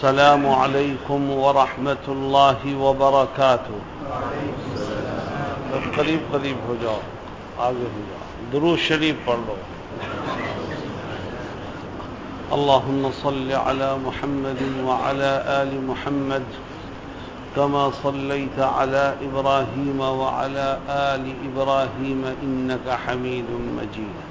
السلام عليكم ورحمة الله وبركاته. قریب قریب ہو جاؤ، آگے ہو جاؤ۔ درو شریف پڑھ لو۔ اللهم صل على محمد وعلى آل محمد كما صليت على إبراهيم وعلى آل إبراهيم إنك حميد مجيد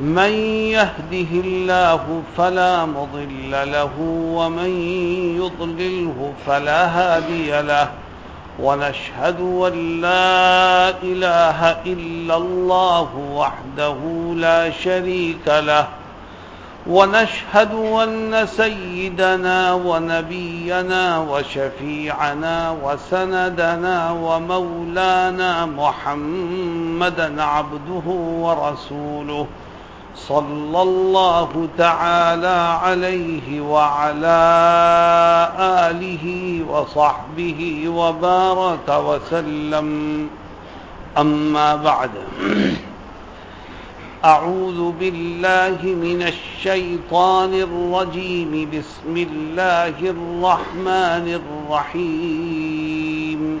من يهده الله فلا مضل له ومن يضلله فلا هادي له ونشهد أن لا إله إلا الله وحده لا شريك له ونشهد أن سيدنا ونبينا وشفيعنا وسندنا ومولانا محمدا عبده ورسوله صلى الله تعالى عليه وعلى آله وصحبه وبارك وسلم. أما بعد. أعوذ بالله من الشيطان الرجيم. بسم الله الرحمن الرحيم.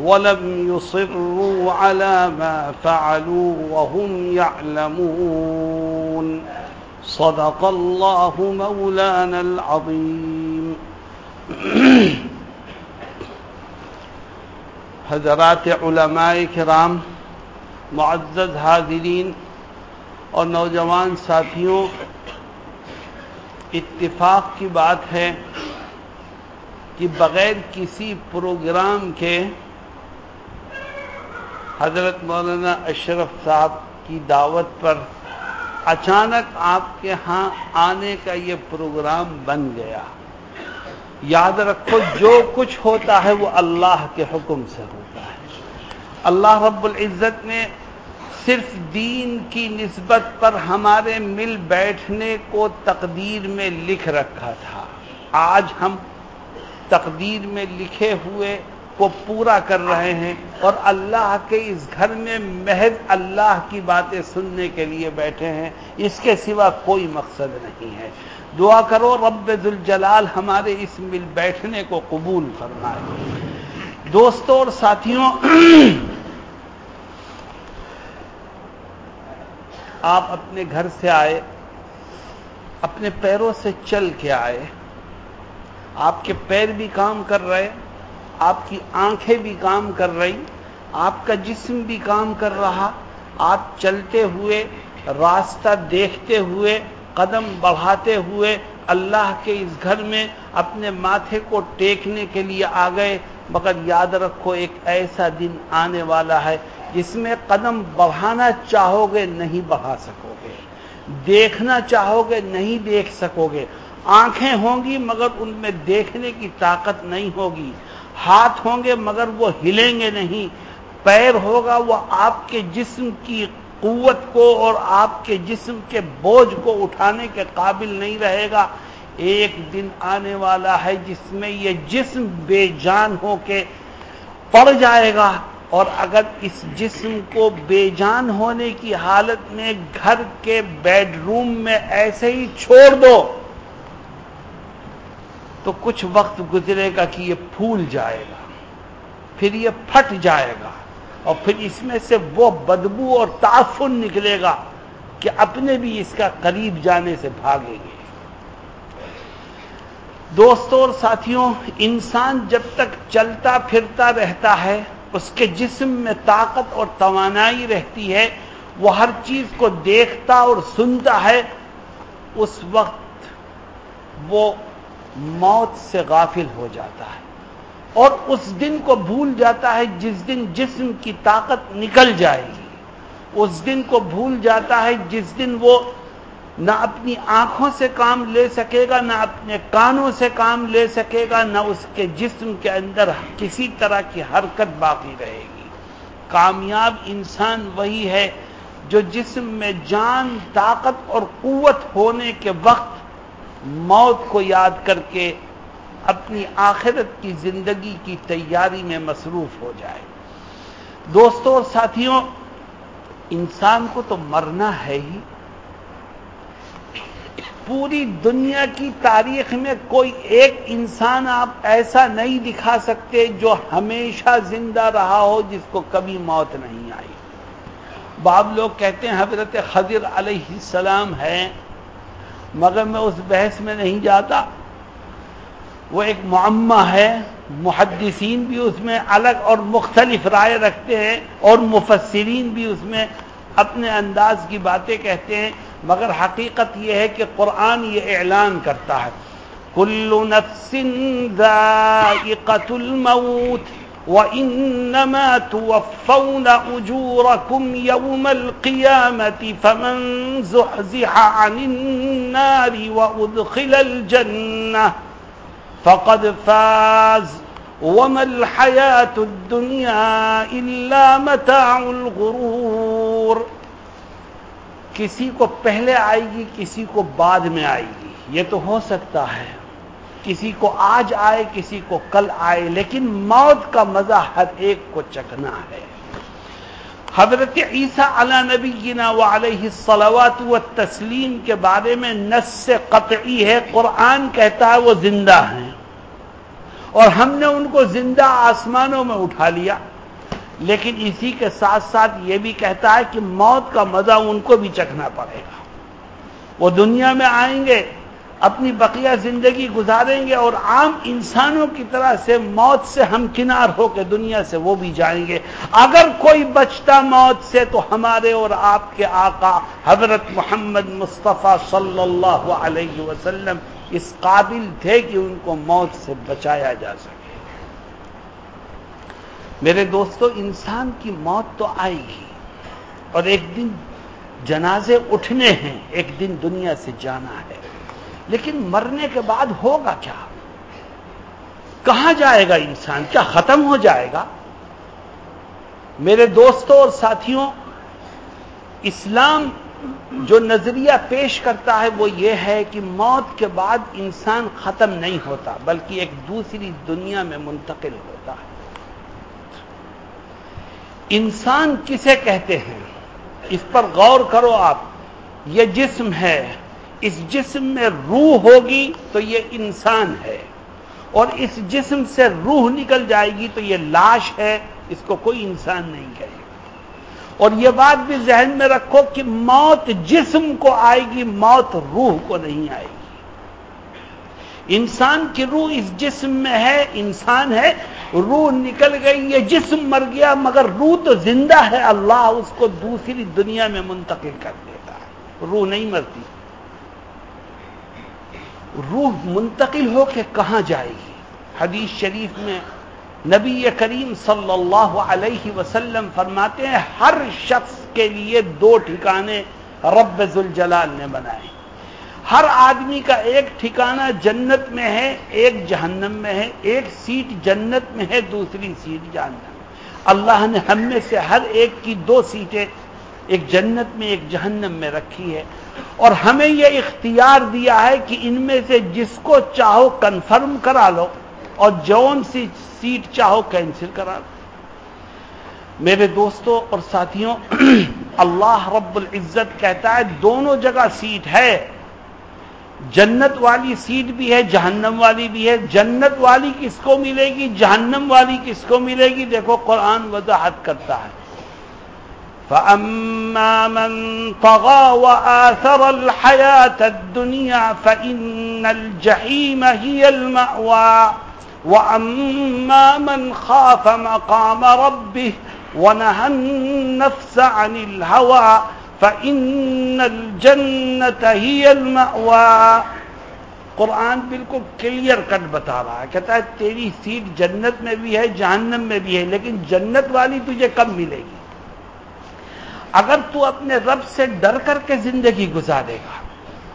ولم يصروا على ما فعلوا وهم يعلمون صدق الله مولانا العظيم حضرات علماء کرام، معزز حاضرین اور نوجوان ساتھیوں، اتفاق کی بات ہے کہ بغیر کسی پروگرام کے حضرت مولانا اشرف صاحب کی دعوت پر اچانک آپ کے ہاں آنے کا یہ پروگرام بن گیا۔ یاد رکھو، جو کچھ ہوتا ہے وہ اللہ کے حکم سے ہوتا ہے۔ اللہ رب العزت نے صرف دین کی نسبت پر ہمارے مل بیٹھنے کو تقدیر میں لکھ رکھا تھا۔ آج ہم تقدیر میں لکھے ہوئے کو پورا کر رہے ہیں اور اللہ کے اس گھر میں محض اللہ کی باتیں سننے کے لیے بیٹھے ہیں، اس کے سوا کوئی مقصد نہیں ہے۔ دعا کرو رب ذوالجلال ہمارے اس مل بیٹھنے کو قبول فرمائے۔ دوستوں اور ساتھیوں، آپ اپنے گھر سے آئے، اپنے پیروں سے چل کے آئے۔ آپ کے پیر بھی کام کر رہے۔ آپ کی آنکھیں بھی کام کر رہی، آپ کا جسم بھی کام کر رہا، آپ چلتے ہوئے، راستہ دیکھتے ہوئے، قدم بڑھاتے ہوئے اللہ کے اس گھر میں اپنے ماتھے کو ٹیکنے کے لیے آ گئے۔ مگر یاد رکھو، ایک ایسا دن آنے والا ہے جس میں قدم بڑھانا چاہو گے نہیں بڑھا سکو گے دیکھنا چاہو گے نہیں دیکھ سکو گے آنکھیں ہوں گی، مگر ان میں دیکھنے کی طاقت نہیں ہوگی۔ ہاتھ ہوں گے مگر وہ ہلیں گے نہیں۔ پیر ہوگا وہ آپ کے جسم کی قوت کو اور آپ کے جسم کے بوجھ کو اٹھانے کے قابل نہیں رہے گا۔ ایک دن آنے والا ہے جس میں یہ جسم بے جان ہو کے پڑ جائے گا اور اگر اس جسم کو بے جان ہونے کی حالت میں گھر کے بیڈ روم میں ایسے ہی چھوڑ دو۔ تو کچھ وقت گزرے گا کہ یہ پھول جائے گا، پھر یہ پھٹ جائے گا، اور پھر اس میں سے وہ بدبو اور تعفن نکلے گا کہ اپنے بھی اس کا قریب جانے سے بھاگیں گے۔ دوستوں اور ساتھیوں، انسان جب تک چلتا پھرتا رہتا ہے، اس کے جسم میں طاقت اور توانائی رہتی ہے، وہ ہر چیز کو دیکھتا اور سنتا ہے، اس وقت وہ موت سے غافل ہو جاتا ہے اور اس دن کو بھول جاتا ہے جس دن جسم کی طاقت نکل جائے گی۔ اس دن کو بھول جاتا ہے جس دن وہ نہ اپنی آنکھوں سے کام لے سکے گا، نہ اپنے کانوں سے کام لے سکے گا، نہ اس کے جسم کے اندر کسی طرح کی حرکت باقی رہے گی۔ کامیاب انسان وہی ہے جو جسم میں جان، طاقت اور قوت ہونے کے وقت موت کو یاد کر کے اپنی آخرت کی زندگی کی تیاری میں مصروف ہو جائے۔ دوستوں اور ساتھیوں، انسان کو تو مرنا ہے ہی۔ پوری دنیا کی تاریخ میں کوئی ایک انسان آپ ایسا نہیں دکھا سکتے جو ہمیشہ زندہ رہا ہو جس کو کبھی موت نہیں آئی۔ باب لوگ کہتے ہیں حضرت خضر علیہ السلام ہے مگر میں اس بحث میں نہیں جاتا۔ وہ ایک معمہ ہے، محدثین بھی اس میں الگ اور مختلف رائے رکھتے ہیں اور مفسرین بھی اس میں اپنے انداز کی باتیں کہتے ہیں۔ مگر حقیقت یہ ہے کہ قرآن یہ اعلان کرتا ہے۔ کل نفس ذائقت الموت وإنما توفون أجوركم يوم القيامة فمن زحزح عن النار وأدخل الجنة فقد فاز وما الحياة الدنيا إلا متاع الغرور کسی کو پہلے آئے گی، کسی کو بعد میں آئے گی۔ یہ تو ہو سکتا ہے۔ کسی کو آج آئے، کسی کو کل آئے، لیکن موت کا مزہ ہر ایک کو چکنا ہے۔ حضرت عیسیٰ علی نبی و علیہ السلوات و تسلیم کے بارے میں نس سے قطعی ہے، قرآن کہتا ہے وہ زندہ ہیں۔ اور ہم نے ان کو زندہ آسمانوں میں اٹھا لیا۔ لیکن اسی کے ساتھ ساتھ یہ بھی کہتا ہے کہ موت کا مزہ ان کو بھی چکھنا پڑے گا۔ وہ دنیا میں آئیں گے اپنی بقیہ زندگی گزاریں گے اور عام انسانوں کی طرح سے موت سے ہم کنار ہو کے دنیا سے وہ بھی جائیں گے۔ اگر کوئی بچتا موت سے تو ہمارے اور آپ کے آقا حضرت محمد مصطفیٰ صلی اللہ علیہ وسلم اس قابل تھے کہ ان کو موت سے بچایا جا سکے۔ میرے دوستو، انسان کی موت تو آئے گی اور ایک دن جنازے اٹھنے ہیں، ایک دن دنیا سے جانا ہے۔ لیکن مرنے کے بعد ہوگا کیا؟ کہاں جائے گا انسان؟ کیا ختم ہو جائے گا؟ میرے دوستوں اور ساتھیوں، اسلام جو نظریہ پیش کرتا ہے وہ یہ ہے کہ موت کے بعد انسان ختم نہیں ہوتا، بلکہ ایک دوسری دنیا میں منتقل ہوتا ہے۔ انسان کسے کہتے ہیں؟ اس پر غور کرو آپ، یہ جسم ہے اس جسم میں روح ہوگی تو یہ انسان ہے اور اس جسم سے روح نکل جائے گی تو یہ لاش ہے اس کو کوئی انسان نہیں کہے گا اور یہ بات بھی ذہن میں رکھو کہ موت جسم کو آئے گی، موت روح کو نہیں آئے گی۔ انسان کی روح اس جسم میں ہے، انسان ہے، روح نکل گئی، یہ جسم مر گیا، مگر روح تو زندہ ہے، اللہ اس کو دوسری دنیا میں منتقل کر دیتا ہے۔ روح نہیں مرتی۔ روح منتقل ہو کے کہاں جائے گی؟ حدیث شریف میں نبی کریم صلی اللہ علیہ وسلم فرماتے ہیں، ہر شخص کے لیے دو ٹھکانے رب ذوالجلال نے بنائے۔ ہر آدمی کا ایک ٹھکانہ جنت میں ہے، ایک جہنم میں ہے، ایک سیٹ جنت میں ہے، دوسری سیٹ جہنم۔ اللہ نے ہم میں سے ہر ایک کی دو سیٹیں ایک جنت میں، ایک جہنم میں رکھی ہے۔ اور ہمیں یہ اختیار دیا ہے کہ ان میں سے جس کو چاہو کنفرم کرا لو اور جون سی سیٹ چاہو کینسل کرا لو۔ میرے دوستوں اور ساتھیوں، اللہ رب العزت کہتا ہے، دونوں جگہ سیٹ ہے۔ جنت والی سیٹ بھی ہے، جہنم والی بھی ہے۔ جنت والی کس کو ملے گی؟ جہنم والی کس کو ملے گی؟ دیکھو، قرآن وضاحت کرتا ہے۔ فأما من طغى وآثر الحياة الدنيا فإن الجحيم هي المأوى وأما من خاف مقام ربه ونهى النفس عن الهوى فإن الجنة هي المأوى قرآن بالکل کلیئر کٹ بتا رہا ہے۔ کہتا ہے تیری سیٹ جنت میں بھی ہے، جہنم میں بھی ہے، لیکن جنت والی تجھے کب ملے گی؟ اگر تو اپنے رب سے ڈر کر کے زندگی گزارے گا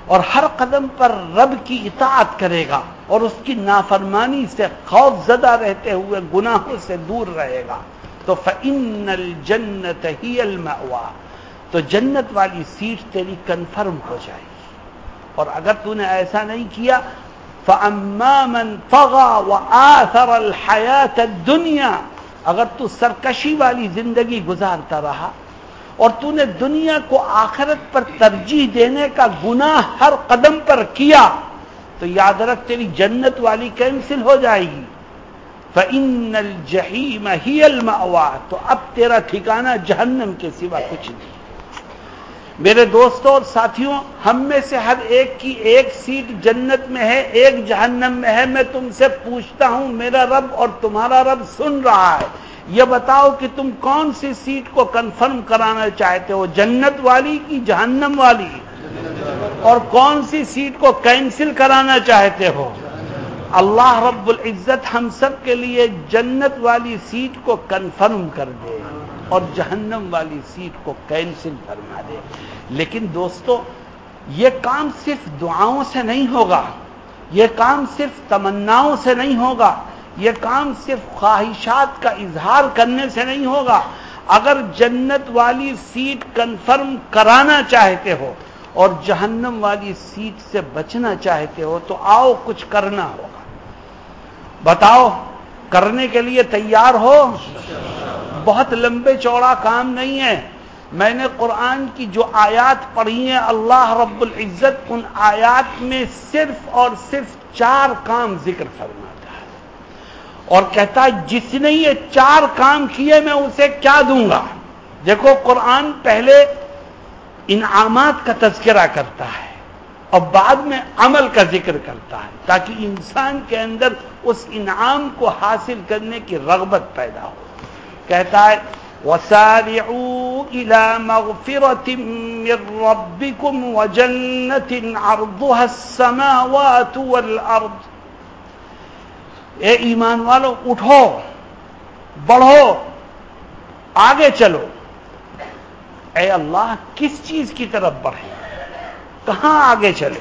اور ہر قدم پر رب کی اطاعت کرے گا اور اس کی نافرمانی سے خوف زدہ رہتے ہوئے گناہوں سے دور رہے گا، تو فن الجنت ہی المأوا تو جنت والی سیٹ تیری کنفرم ہو جائے گی۔ اور اگر تو نے ایسا نہیں کیا، فَأَمَّا مَنْ طَغَى وَآثَرَ الْحَيَاةَ الدُّنْيَا۔ اگر تو سرکشی والی زندگی گزارتا رہا اور تو نے دنیا کو آخرت پر ترجیح دینے کا گناہ ہر قدم پر کیا تو یاد رکھ تیری جنت والی کینسل ہو جائے گی۔ فَإِنَّ الْجَحِيمَ هِيَ الْمَأْوَى۔ تو اب تیرا ٹھکانہ جہنم کے سوا کچھ نہیں۔ میرے دوستوں اور ساتھیوں، ہم میں سے ہر ایک کی ایک سیٹ جنت میں ہے، ایک جہنم میں ہے۔ میں تم سے پوچھتا ہوں، میرا رب اور تمہارا رب سن رہا ہے۔ یہ بتاؤ کہ تم کون سی سیٹ کو کنفرم کرانا چاہتے ہو؟ جنت والی کی جہنم والی؟ اور کون سی سیٹ کو کینسل کرانا چاہتے ہو؟ اللہ رب العزت ہم سب کے لیے جنت والی سیٹ کو کنفرم کر دے اور جہنم والی سیٹ کو کینسل کروا دے۔ لیکن دوستو، یہ کام صرف دعاؤں سے نہیں ہوگا، یہ کام صرف تمناؤں سے نہیں ہوگا۔ یہ کام صرف خواہشات کا اظہار کرنے سے نہیں ہوگا۔ اگر جنت والی سیٹ کنفرم کرانا چاہتے ہو اور جہنم والی سیٹ سے بچنا چاہتے ہو تو آؤ کچھ کرنا ہوگا۔ بتاؤ، کرنے کے لیے تیار ہو؟ بہت لمبے چوڑا کام نہیں ہے۔ میں نے قرآن کی جو آیات پڑھی ہیں، اللہ رب العزت ان آیات میں صرف اور صرف چار کام ذکر فرما اور کہتا ہے، جس نے یہ چار کام کیے میں اسے کیا دوں گا؟ دیکھو، قرآن پہلے انعامات کا تذکرہ کرتا ہے اور بعد میں عمل کا ذکر کرتا ہے، تاکہ انسان کے اندر اس انعام کو حاصل کرنے کی رغبت پیدا ہو۔ کہتا ہے، وسارعوا الى مغفرة من ربكم وجنة عرضها السماوات والارض اے ایمان والو، اٹھو، بڑھو، آگے چلو۔ اے اللہ، کس چیز کی طرف بڑھے؟ کہاں آگے چلے؟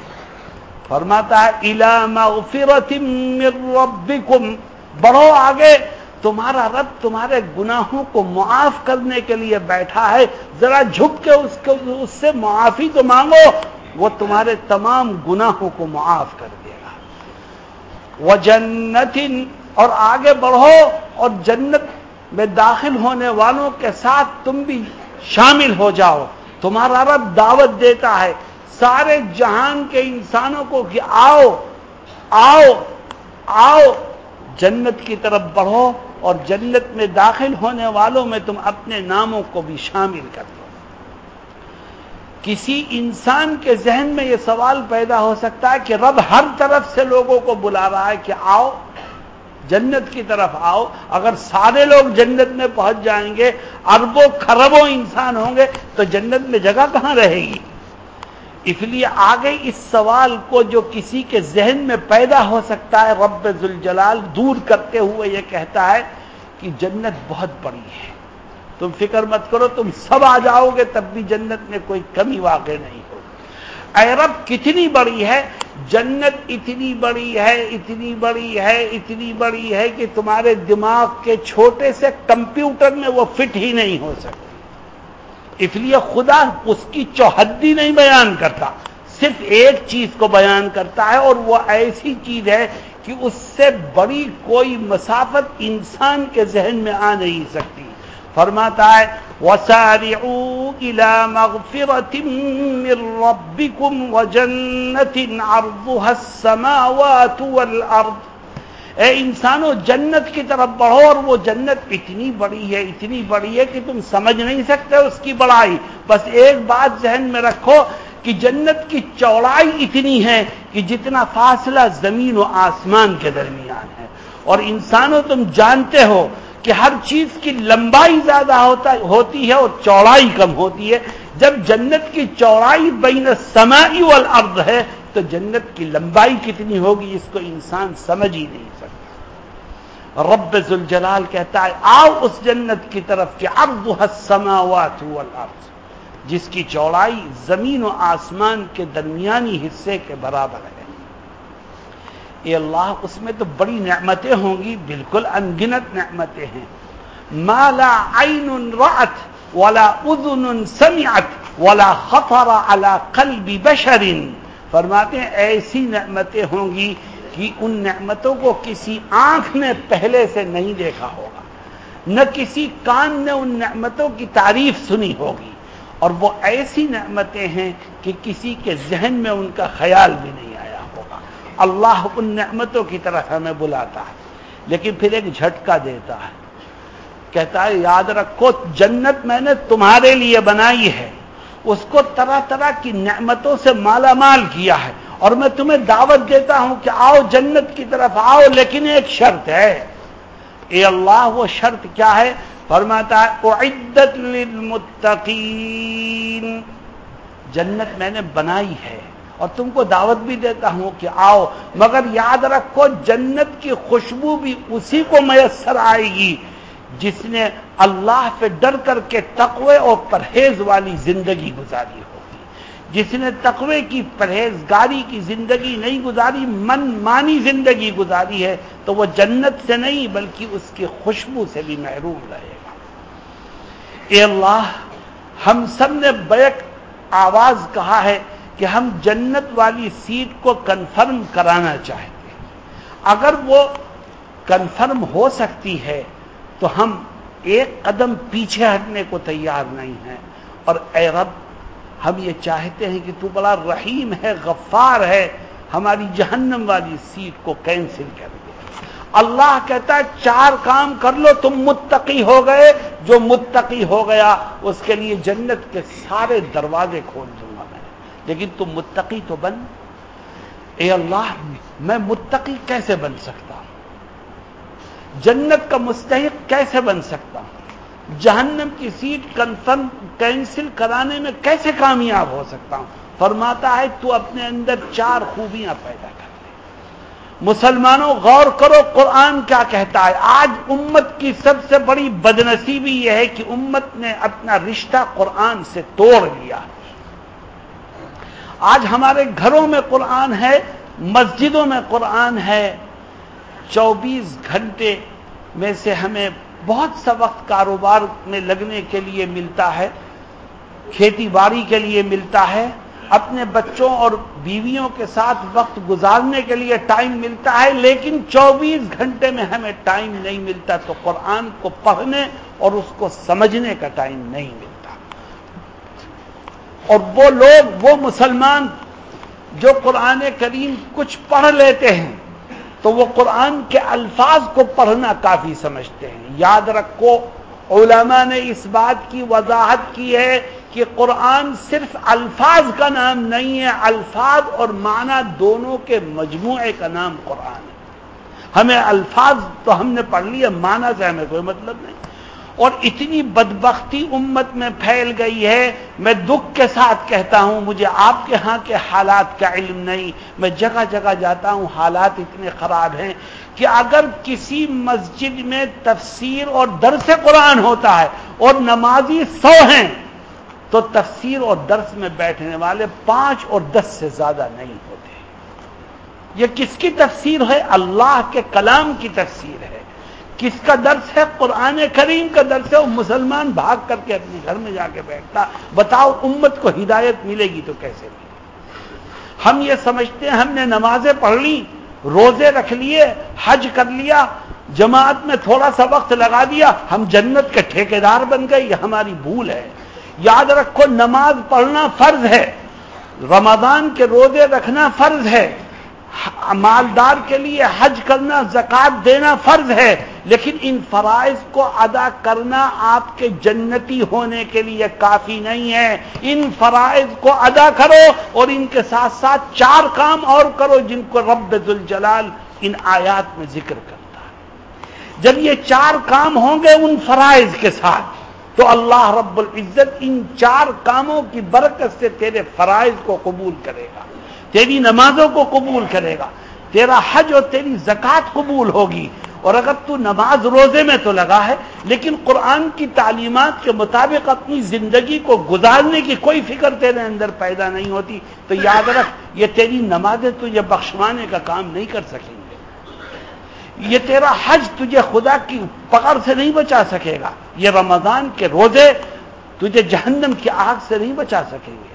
فرماتا ہے الا مغفرت من ربکم بڑھو آگے، تمہارا رب تمہارے گناہوں کو معاف کرنے کے لیے بیٹھا ہے۔ ذرا جھک کے اس کو، اس سے معافی تو مانگو، وہ تمہارے تمام گناہوں کو معاف کر دے وہ جنت اور آگے بڑھو اور جنت میں داخل ہونے والوں کے ساتھ تم بھی شامل ہو جاؤ۔ تمہارا رب دعوت دیتا ہے۔ سارے جہان کے انسانوں کو کہ آؤ آؤ آؤ۔ جنت کی طرف بڑھو اور جنت میں داخل ہونے والوں میں تم اپنے ناموں کو بھی شامل کر دو۔ کسی انسان کے ذہن میں یہ سوال پیدا ہو سکتا ہے کہ رب ہر طرف سے لوگوں کو بلا رہا ہے کہ آؤ، جنت کی طرف آؤ۔ اگر سارے لوگ جنت میں پہنچ جائیں گے، اربوں خربوں انسان ہوں گے، تو جنت میں جگہ کہاں رہے گی؟ اس لیے آگے اس سوال کو جو کسی کے ذہن میں پیدا ہو سکتا ہے، رب ذوالجلال دور کرتے ہوئے یہ کہتا ہے کہ جنت بہت بڑی ہے۔ تم فکر مت کرو، تم سب آ جاؤ گے، تب بھی جنت میں کوئی کمی واقع نہیں ہو اے رب، کتنی بڑی ہے؟ جنت اتنی بڑی ہے، اتنی بڑی ہے، اتنی بڑی ہے کہ تمہارے دماغ کے چھوٹے سے کمپیوٹر میں وہ فٹ ہی نہیں ہو سکتی اس لیے خدا اس کی چوہدی نہیں بیان کرتا، صرف ایک چیز کو بیان کرتا ہے اور وہ ایسی چیز ہے کہ اس سے بڑی کوئی مسافت انسان کے ذہن میں آ نہیں سکتی۔ فرماتا ہے، وسارعوا الى مغفرة من ربكم وجنة عرضها السماوات والارض اے انسانوں جنت کی طرف بڑھو اور وہ جنت اتنی بڑی ہے، اتنی بڑی ہے کہ تم سمجھ نہیں سکتے اس کی بڑائی۔ بس ایک بات ذہن میں رکھو کہ جنت کی چوڑائی اتنی ہے کہ جتنا فاصلہ زمین و آسمان کے درمیان ہے۔ اور انسانوں تم جانتے ہو کہ ہر چیز کی لمبائی زیادہ ہوتا ہوتی ہے اور چوڑائی کم ہوتی ہے۔ جب جنت کی چوڑائی بین سمائی والارض ہے، تو جنت کی لمبائی کتنی ہوگی اس کو انسان سمجھ ہی نہیں سکتا۔ رب ذوالجلال کہتا ہے، آؤ اس جنت کی طرف کہ اب السماوات والارض، جس کی چوڑائی زمین و آسمان کے درمیانی حصے کے برابر ہے۔ اے اللہ، اس میں تو بڑی نعمتیں ہوں گی، بالکل انگنت نعمتیں ہیں۔ مالا عین رات والا اذن سمعت ولا خطر على قلب بشر۔ فرماتے ہیں، ایسی نعمتیں ہوں گی کہ ان نعمتوں کو کسی آنکھ نے پہلے سے نہیں دیکھا ہوگا۔ نہ کسی کان نے ان نعمتوں کی تعریف سنی ہوگی۔ اور وہ ایسی نعمتیں ہیں کہ کسی کے ذہن میں ان کا خیال بھی نہیں۔ اللہ ان نعمتوں کی طرف ہمیں بلاتا ہے، لیکن پھر ایک جھٹکا دیتا ہے۔ کہتا ہے، یاد رکھو، جنت میں نے تمہارے لیے بنائی ہے۔ اس کو طرح طرح کی نعمتوں سے مالا مال کیا ہے۔ اور میں تمہیں دعوت دیتا ہوں کہ آؤ جنت کی طرف آؤ، لیکن ایک شرط ہے۔ اے اللہ، وہ شرط کیا ہے؟ فرماتا ہے عدت للمتقین جنت میں نے بنائی ہے۔ اور تم کو دعوت بھی دیتا ہوں کہ آؤ، مگر یاد رکھو جنت کی خوشبو بھی اسی کو میسر آئے گی، جس نے اللہ پہ ڈر کر کے تقوی اور پرہیز والی زندگی گزاری ہوگی۔ جس نے تقوی کی، پرہیزگاری کی زندگی نہیں گزاری، من مانی زندگی گزاری ہے، تو وہ جنت سے نہیں، بلکہ اس کی خوشبو سے بھی محروم رہے گا۔ اے اللہ، ہم سب نے بیک آواز کہا ہے کہ ہم جنت والی سیٹ کو کنفرم کرانا چاہتے ہیں۔ اگر وہ کنفرم ہو سکتی ہے تو ہم ایک قدم پیچھے ہٹنے کو تیار نہیں ہیں۔ اور اے رب، ہم یہ چاہتے ہیں کہ تو بڑا رحیم ہے، غفار ہے، ہماری جہنم والی سیٹ کو کینسل کر دے۔ اللہ کہتا ہے، چار کام کر لو، تم متقی ہو گئے۔ جو متقی ہو گیا، اس کے لیے جنت کے سارے دروازے کھول دوں گا میں لیکن تم متقی تو بن۔ اے اللہ، میں متقی کیسے بن سکتا؟ ہوں جنت کا مستحق کیسے بن سکتا؟ ہوں جہنم کی سیٹ کنفرم، کینسل کرانے میں کیسے کامیاب ہو سکتا؟ ہوں فرماتا ہے، تو اپنے اندر چار خوبیاں پیدا کر لے۔ مسلمانوں، غور کرو، قرآن کیا کہتا ہے؟ آج امت کی سب سے بڑی بدنصیبی یہ ہے کہ امت نے اپنا رشتہ قرآن سے توڑ لیا۔ ہے آج ہمارے گھروں میں قرآن ہے، مسجدوں میں قرآن ہے۔ چوبیس گھنٹے میں سے ہمیں بہت سا وقت کاروبار میں لگنے کے لیے ملتا ہے، کھیتی باڑی کے لیے ملتا ہے۔ اپنے بچوں اور بیویوں کے ساتھ وقت گزارنے کے لیے ٹائم ملتا ہے، لیکن چوبیس گھنٹے میں ہمیں ٹائم نہیں ملتا تو قرآن کو پڑھنے اور اس کو سمجھنے کا ٹائم نہیں ملتا۔ اور وہ لوگ، وہ مسلمان جو قرآن کریم کچھ پڑھ لیتے ہیں، تو وہ قرآن کے الفاظ کو پڑھنا کافی سمجھتے ہیں۔ یاد رکھو، علماء نے اس بات کی وضاحت کی ہے کہ قرآن صرف الفاظ کا نام نہیں ہے، الفاظ اور معنی دونوں کے مجموعے کا نام قرآن ہے۔ ہمیں الفاظ تو ہم نے پڑھ لیا معنی سے ہمیں کوئی مطلب نہیں۔ اور اتنی بدبختی امت میں پھیل گئی ہے، میں دکھ کے ساتھ کہتا ہوں، مجھے آپ کے ہاں کے حالات کا علم نہیں۔ میں جگہ جگہ جاتا ہوں، حالات اتنے خراب ہیں کہ اگر کسی مسجد میں تفسیر اور درس قرآن ہوتا ہے اور نمازی سو ہیں، تو تفسیر اور درس میں بیٹھنے والے پانچ اور دس سے زیادہ نہیں ہوتے۔ یہ کس کی تفسیر ہے؟ اللہ کے کلام کی تفسیر ہے۔ کس کا درس ہے؟ قرآن کریم کا درس ہے وہ مسلمان بھاگ کر کے اپنے گھر میں جا کے بیٹھتا۔ بتاؤ امت کو ہدایت ملے گی تو کیسے؟ ملے ہم یہ سمجھتے ہیں، ہم نے نمازیں پڑھ لی روزے رکھ لیے، حج کر لیا، جماعت میں تھوڑا سا وقت لگا دیا، ہم جنت کے ٹھیکیدار بن گئے، یہ ہماری بھول ہے۔ یاد رکھو، نماز پڑھنا فرض ہے، رمضان کے روزے رکھنا فرض ہے۔ مالدار کے لیے حج کرنا، زکات دینا فرض ہے، لیکن ان فرائض کو ادا کرنا آپ کے جنتی ہونے کے لیے کافی نہیں ہے۔ ان فرائض کو ادا کرو اور ان کے ساتھ ساتھ چار کام اور کرو جن کو رب الجلال ان آیات میں ذکر کرتا ہے۔ جب یہ چار کام ہوں گے ان فرائض کے ساتھ، تو اللہ رب العزت ان چار کاموں کی برکت سے تیرے فرائض کو قبول کرے گا۔ تیری نمازوں کو قبول کرے گا، تیرا حج اور تیری زکات قبول ہوگی۔ اور اگر تو نماز روزے میں تو لگا ہے، لیکن قرآن کی تعلیمات کے مطابق اپنی زندگی کو گزارنے کی کوئی فکر تیرے اندر پیدا نہیں ہوتی، تو یاد رکھ، یہ تیری نمازیں تجھے بخشوانے کا کام نہیں کر سکیں گے۔ یہ تیرا حج تجھے خدا کی پکڑ سے نہیں بچا سکے گا، یہ رمضان کے روزے تجھے جہنم کی آگ سے نہیں بچا سکیں گے۔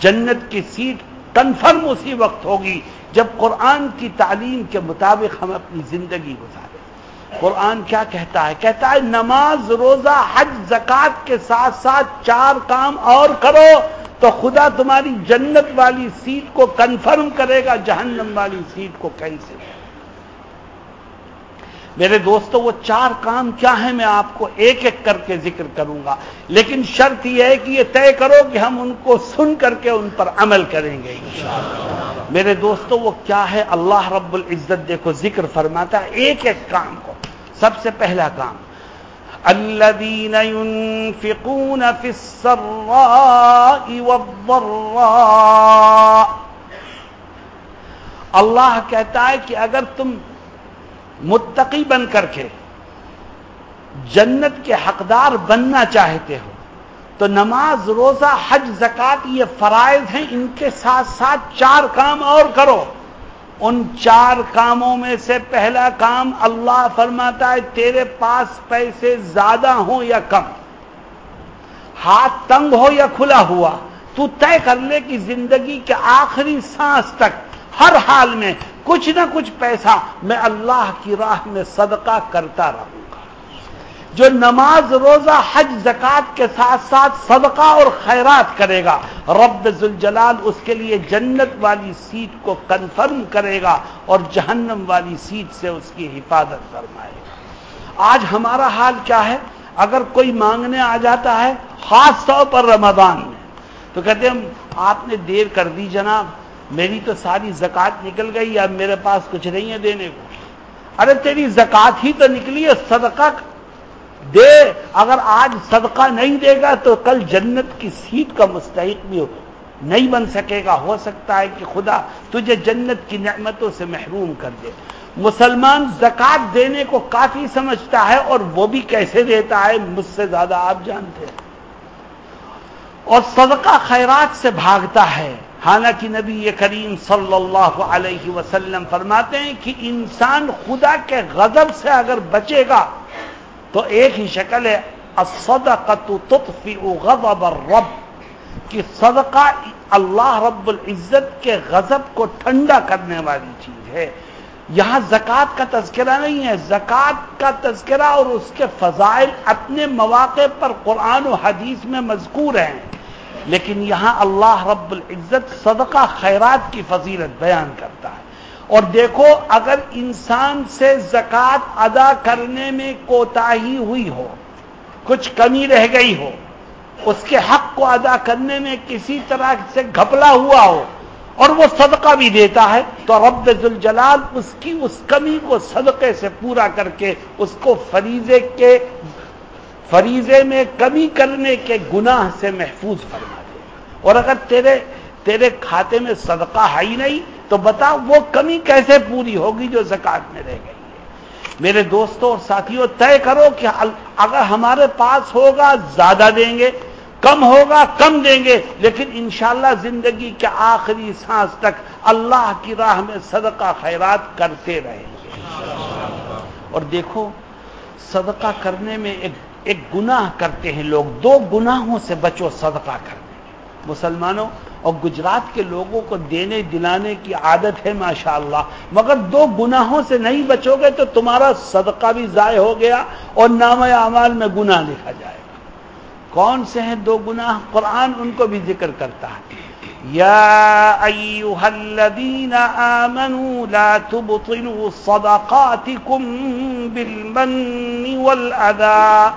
جنت کی سیٹ کنفرم اسی وقت ہوگی جب قرآن کی تعلیم کے مطابق ہم اپنی زندگی گزاریں۔ قرآن کیا کہتا ہے؟ کہتا ہے، نماز، روزہ، حج زکات کے ساتھ ساتھ چار کام اور کرو تو خدا تمہاری جنت والی سیٹ کو کنفرم کرے گا، جہنم والی سیٹ کو کینسل۔ میرے دوستو، وہ چار کام کیا ہیں میں آپ کو ایک ایک کر کے ذکر کروں گا۔ لیکن شرط یہ ہے کہ یہ طے کرو کہ ہم ان کو سن کر کے ان پر عمل کریں گے۔ میرے دوستو، وہ کیا ہے؟ اللہ رب العزت دیکھو، ذکر فرماتا ہے ایک ایک کام کو۔ سب سے پہلا کام الذين ينفقون في السراء والضراء۔ اللہ کہتا ہے کہ اگر تم متقی بن کر کے جنت کے حقدار بننا چاہتے ہو تو نماز، روزہ، حج زکات یہ فرائض ہیں، ان کے ساتھ ساتھ چار کام اور کرو۔ ان چار کاموں میں سے پہلا کام اللہ فرماتا ہے، تیرے پاس پیسے زیادہ ہوں یا کم؟ ہاتھ تنگ ہو یا کھلا ہوا؟ تو طے کر لے کہ زندگی کے آخری سانس تک ہر حال میں کچھ نہ کچھ پیسہ میں اللہ کی راہ میں صدقہ کرتا رہوں گا۔ جو نماز، روزہ، حج زکات کے ساتھ ساتھ صدقہ اور خیرات کرے گا، رب ذوالجلال اس کے لیے جنت والی سیٹ کو کنفرم کرے گا اور جہنم والی سیٹ سے اس کی حفاظت فرمائے گا۔ آج ہمارا حال کیا ہے؟ اگر کوئی مانگنے آ جاتا ہے، خاص طور پر رمضان میں، تو کہتے ہیں، آپ نے دیر کر دی جناب میری تو ساری زکات نکل گئی، اب میرے پاس کچھ نہیں ہے دینے کو۔ ارے تیری زکات ہی تو نکلی ہے، صدقہ دے۔ اگر آج صدقہ نہیں دے گا تو کل جنت کی سیٹ کا مستحق بھی ہو۔ نہیں بن سکے گا، ہو سکتا ہے کہ خدا تجھے جنت کی نعمتوں سے محروم کر دے۔ مسلمان زکات دینے کو کافی سمجھتا ہے اور وہ بھی کیسے دیتا ہے، مجھ سے زیادہ آپ جانتے ہیں۔ اور صدقہ خیرات سے بھاگتا ہے۔ حالانکہ نبی کریم صلی اللہ علیہ وسلم فرماتے ہیں کہ انسان خدا کے غضب سے اگر بچے گا تو ایک ہی شکل ہے غضب الرب، کہ صدقہ اللہ رب العزت کے غضب کو ٹھنڈا کرنے والی چیز ہے۔ یہاں زکوٰۃ کا تذکرہ نہیں ہے، زکوٰۃ کا تذکرہ اور اس کے فضائل اپنے مواقع پر قرآن و حدیث میں مذکور ہیں۔ لیکن یہاں اللہ رب العزت صدقہ خیرات کی فضیلت بیان کرتا ہے۔ اور دیکھو، اگر انسان سے زکوٰۃ ادا کرنے میں کوتاہی ہوئی ہو، کچھ کمی رہ گئی ہو، اس کے حق کو ادا کرنے میں کسی طرح سے گھپلا ہوا ہو اور وہ صدقہ بھی دیتا ہے، تو رب الجلال اس کی، اس کمی کو صدقے سے پورا کر کے، اس کو فریضے کے فریضے میں کمی کرنے کے گناہ سے محفوظ فرما دے۔ اور اگر تیرے تیرے کھاتے میں صدقہ ہے ہی نہیں، تو بتا وہ کمی کیسے پوری ہوگی جو زکات میں رہ گئی ہے؟ میرے دوستوں اور ساتھیوں، طے کرو کہ اگر ہمارے پاس ہوگا زیادہ دیں گے، کم ہوگا کم دیں گے، لیکن انشاءاللہ زندگی کے آخری سانس تک اللہ کی راہ میں صدقہ خیرات کرتے رہیں گے۔ اور دیکھو، صدقہ کرنے میں ایک ایک گناہ کرتے ہیں لوگ، دو گناہوں سے بچو، صدقہ کرنے مسلمانوں، اور گجرات کے لوگوں کو دینے، دلانے کی عادت ہے، ماشاءاللہ۔ مگر دو گناہوں سے نہیں بچو گے تو تمہارا صدقہ بھی ضائع ہو گیا اور نام اعمال میں گناہ لکھا جائے گا۔ کون سے ہیں دو گناہ؟ قرآن ان کو بھی ذکر کرتا ہے۔ یا ایوہ الذین آمنوا لا تبطلوا صدقاتکم بالمن والعذا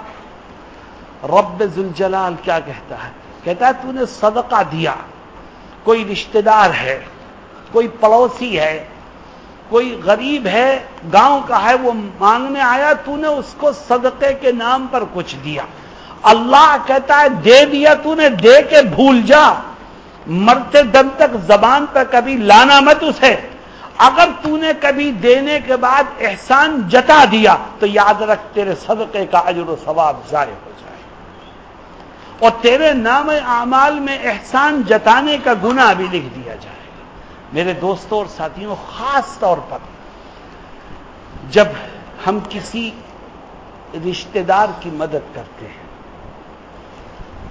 رب ذوالجلال کیا کہتا ہے؟ کہتا ہے تو نے صدقہ دیا۔ کوئی رشتہ دار ہے، کوئی پڑوسی ہے، کوئی غریب ہے، گاؤں کا ہے، وہ مانگنے آیا، تو نے اس کو صدقے کے نام پر کچھ دیا۔ اللہ کہتا ہے، دے دیا تو نے، دے کے بھول جا۔ مرتے دم تک زبان پر کبھی لانا مت اسے۔ اگر تو نے کبھی دینے کے بعد احسان جتا دیا، تو یاد رکھ تیرے صدقے کا اجر و ثواب ضائع ہو جائے۔ اور تیرے نام اعمال میں احسان جتانے کا گناہ بھی لکھ دیا جائے گا۔ میرے دوستوں اور ساتھیوں، خاص طور پر جب ہم کسی رشتہ دار کی مدد کرتے ہیں،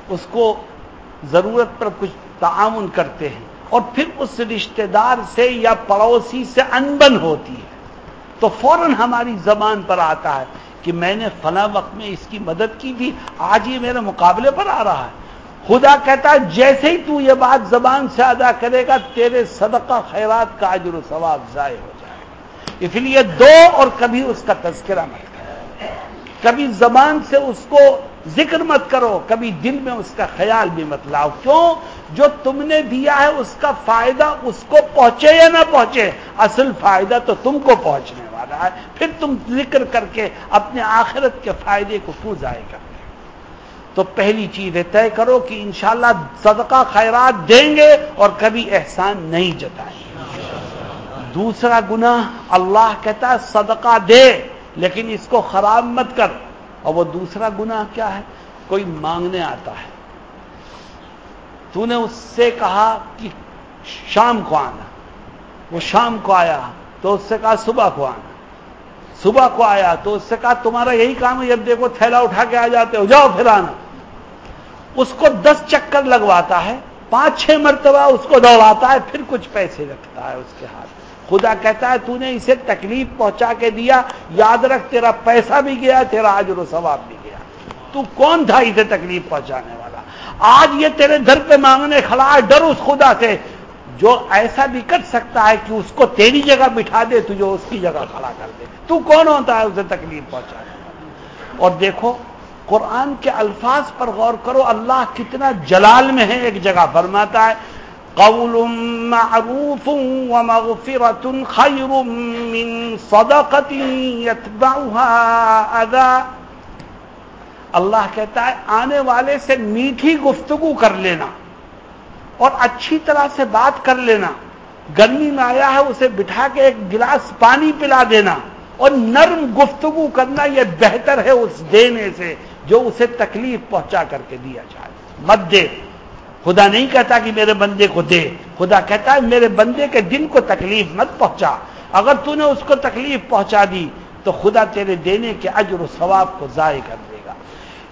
اس کو ضرورت پر کچھ تعاون کرتے ہیں اور پھر اس رشتہ دار سے یا پڑوسی سے انبن ہوتی ہے، تو فوراً ہماری زبان پر آتا ہے کہ میں نے فلاں وقت میں اس کی مدد کی تھی، آج یہ میرے مقابلے پر آ رہا ہے۔ خدا کہتا ہے، جیسے ہی تو یہ بات زبان سے ادا کرے گا، تیرے صدقہ خیرات کا عجر و ثواب ضائع ہو جائے گا۔ اس لیے دو اور کبھی اس کا تذکرہ مت کرو۔ کبھی زبان سے اس کو ذکر مت کرو، کبھی دل میں اس کا خیال بھی مت لاؤ۔ کیوں؟ جو تم نے دیا ہے، اس کا فائدہ اس کو پہنچے یا نہ پہنچے؟ اصل فائدہ تو تم کو پہنچنا پہنچنے ہے، پھر تم ذکر کر کے اپنے آخرت کے فائدے کو کیوں ضائع کر تو پہلی چیز ہے، طے کرو کہ انشاءاللہ صدقہ، خیرات دیں گے اور کبھی احسان نہیں جتائیں گے۔ دوسرا گناہ، اللہ کہتا ہے، صدقہ دے، لیکن اس کو خراب مت کر۔ اور وہ دوسرا گناہ کیا ہے؟ کوئی مانگنے آتا ہے۔ تو نے اس سے کہا کہ شام کو آنا۔ وہ شام کو آیا تو اس سے کہا صبح کو آنا۔ صبح کو آیا تو اس سے کہا، تمہارا یہی کام ہے جب دیکھو تھیلا اٹھا کے آ جاتے ہو، جاؤ پھر آنا۔ اس کو دس چکر لگواتا ہے، پانچ چھ مرتبہ اس کو دوڑاتا ہے، پھر کچھ پیسے رکھتا ہے اس کے ہاتھ۔ خدا کہتا ہے، تو نے اسے تکلیف پہنچا کے دیا، یاد رکھ، تیرا پیسہ بھی گیا، تیرا آجر و ثواب بھی گیا۔ تو کون تھا اسے تکلیف پہنچانے والا؟ آج یہ تیرے گھر پہ مانگنے کھڑا ہے، ڈر اس خدا سے جو ایسا بھی کر سکتا ہے کہ اس کو تیری جگہ بٹھا دے تو جو اس کی جگہ کھڑا کر دے۔ تو کون ہوتا ہے اسے تکلیف پہنچانے اور دیکھو، قرآن کے الفاظ پر غور کرو، اللہ کتنا جلال میں ہے، ایک جگہ فرماتا ہے، قول معروف ومغفرة خير من صدقة يتبعها اذا۔ اللہ کہتا ہے، آنے والے سے میٹھی گفتگو کر لینا۔ اور اچھی طرح سے بات کر لینا۔ گرمی میں آیا ہے، اسے بٹھا کے ایک گلاس پانی پلا دینا۔ اور نرم گفتگو کرنا یہ بہتر ہے اس دینے سے جو اسے تکلیف پہنچا کر کے دیا جائے۔ مت دے۔ خدا نہیں کہتا کہ میرے بندے کو دے۔ خدا کہتا ہے میرے بندے کے دن کو تکلیف مت پہنچا۔ اگر تو نے اس کو تکلیف پہنچا دی تو خدا تیرے دینے کے اجر و ثواب کو ضائع کر دے۔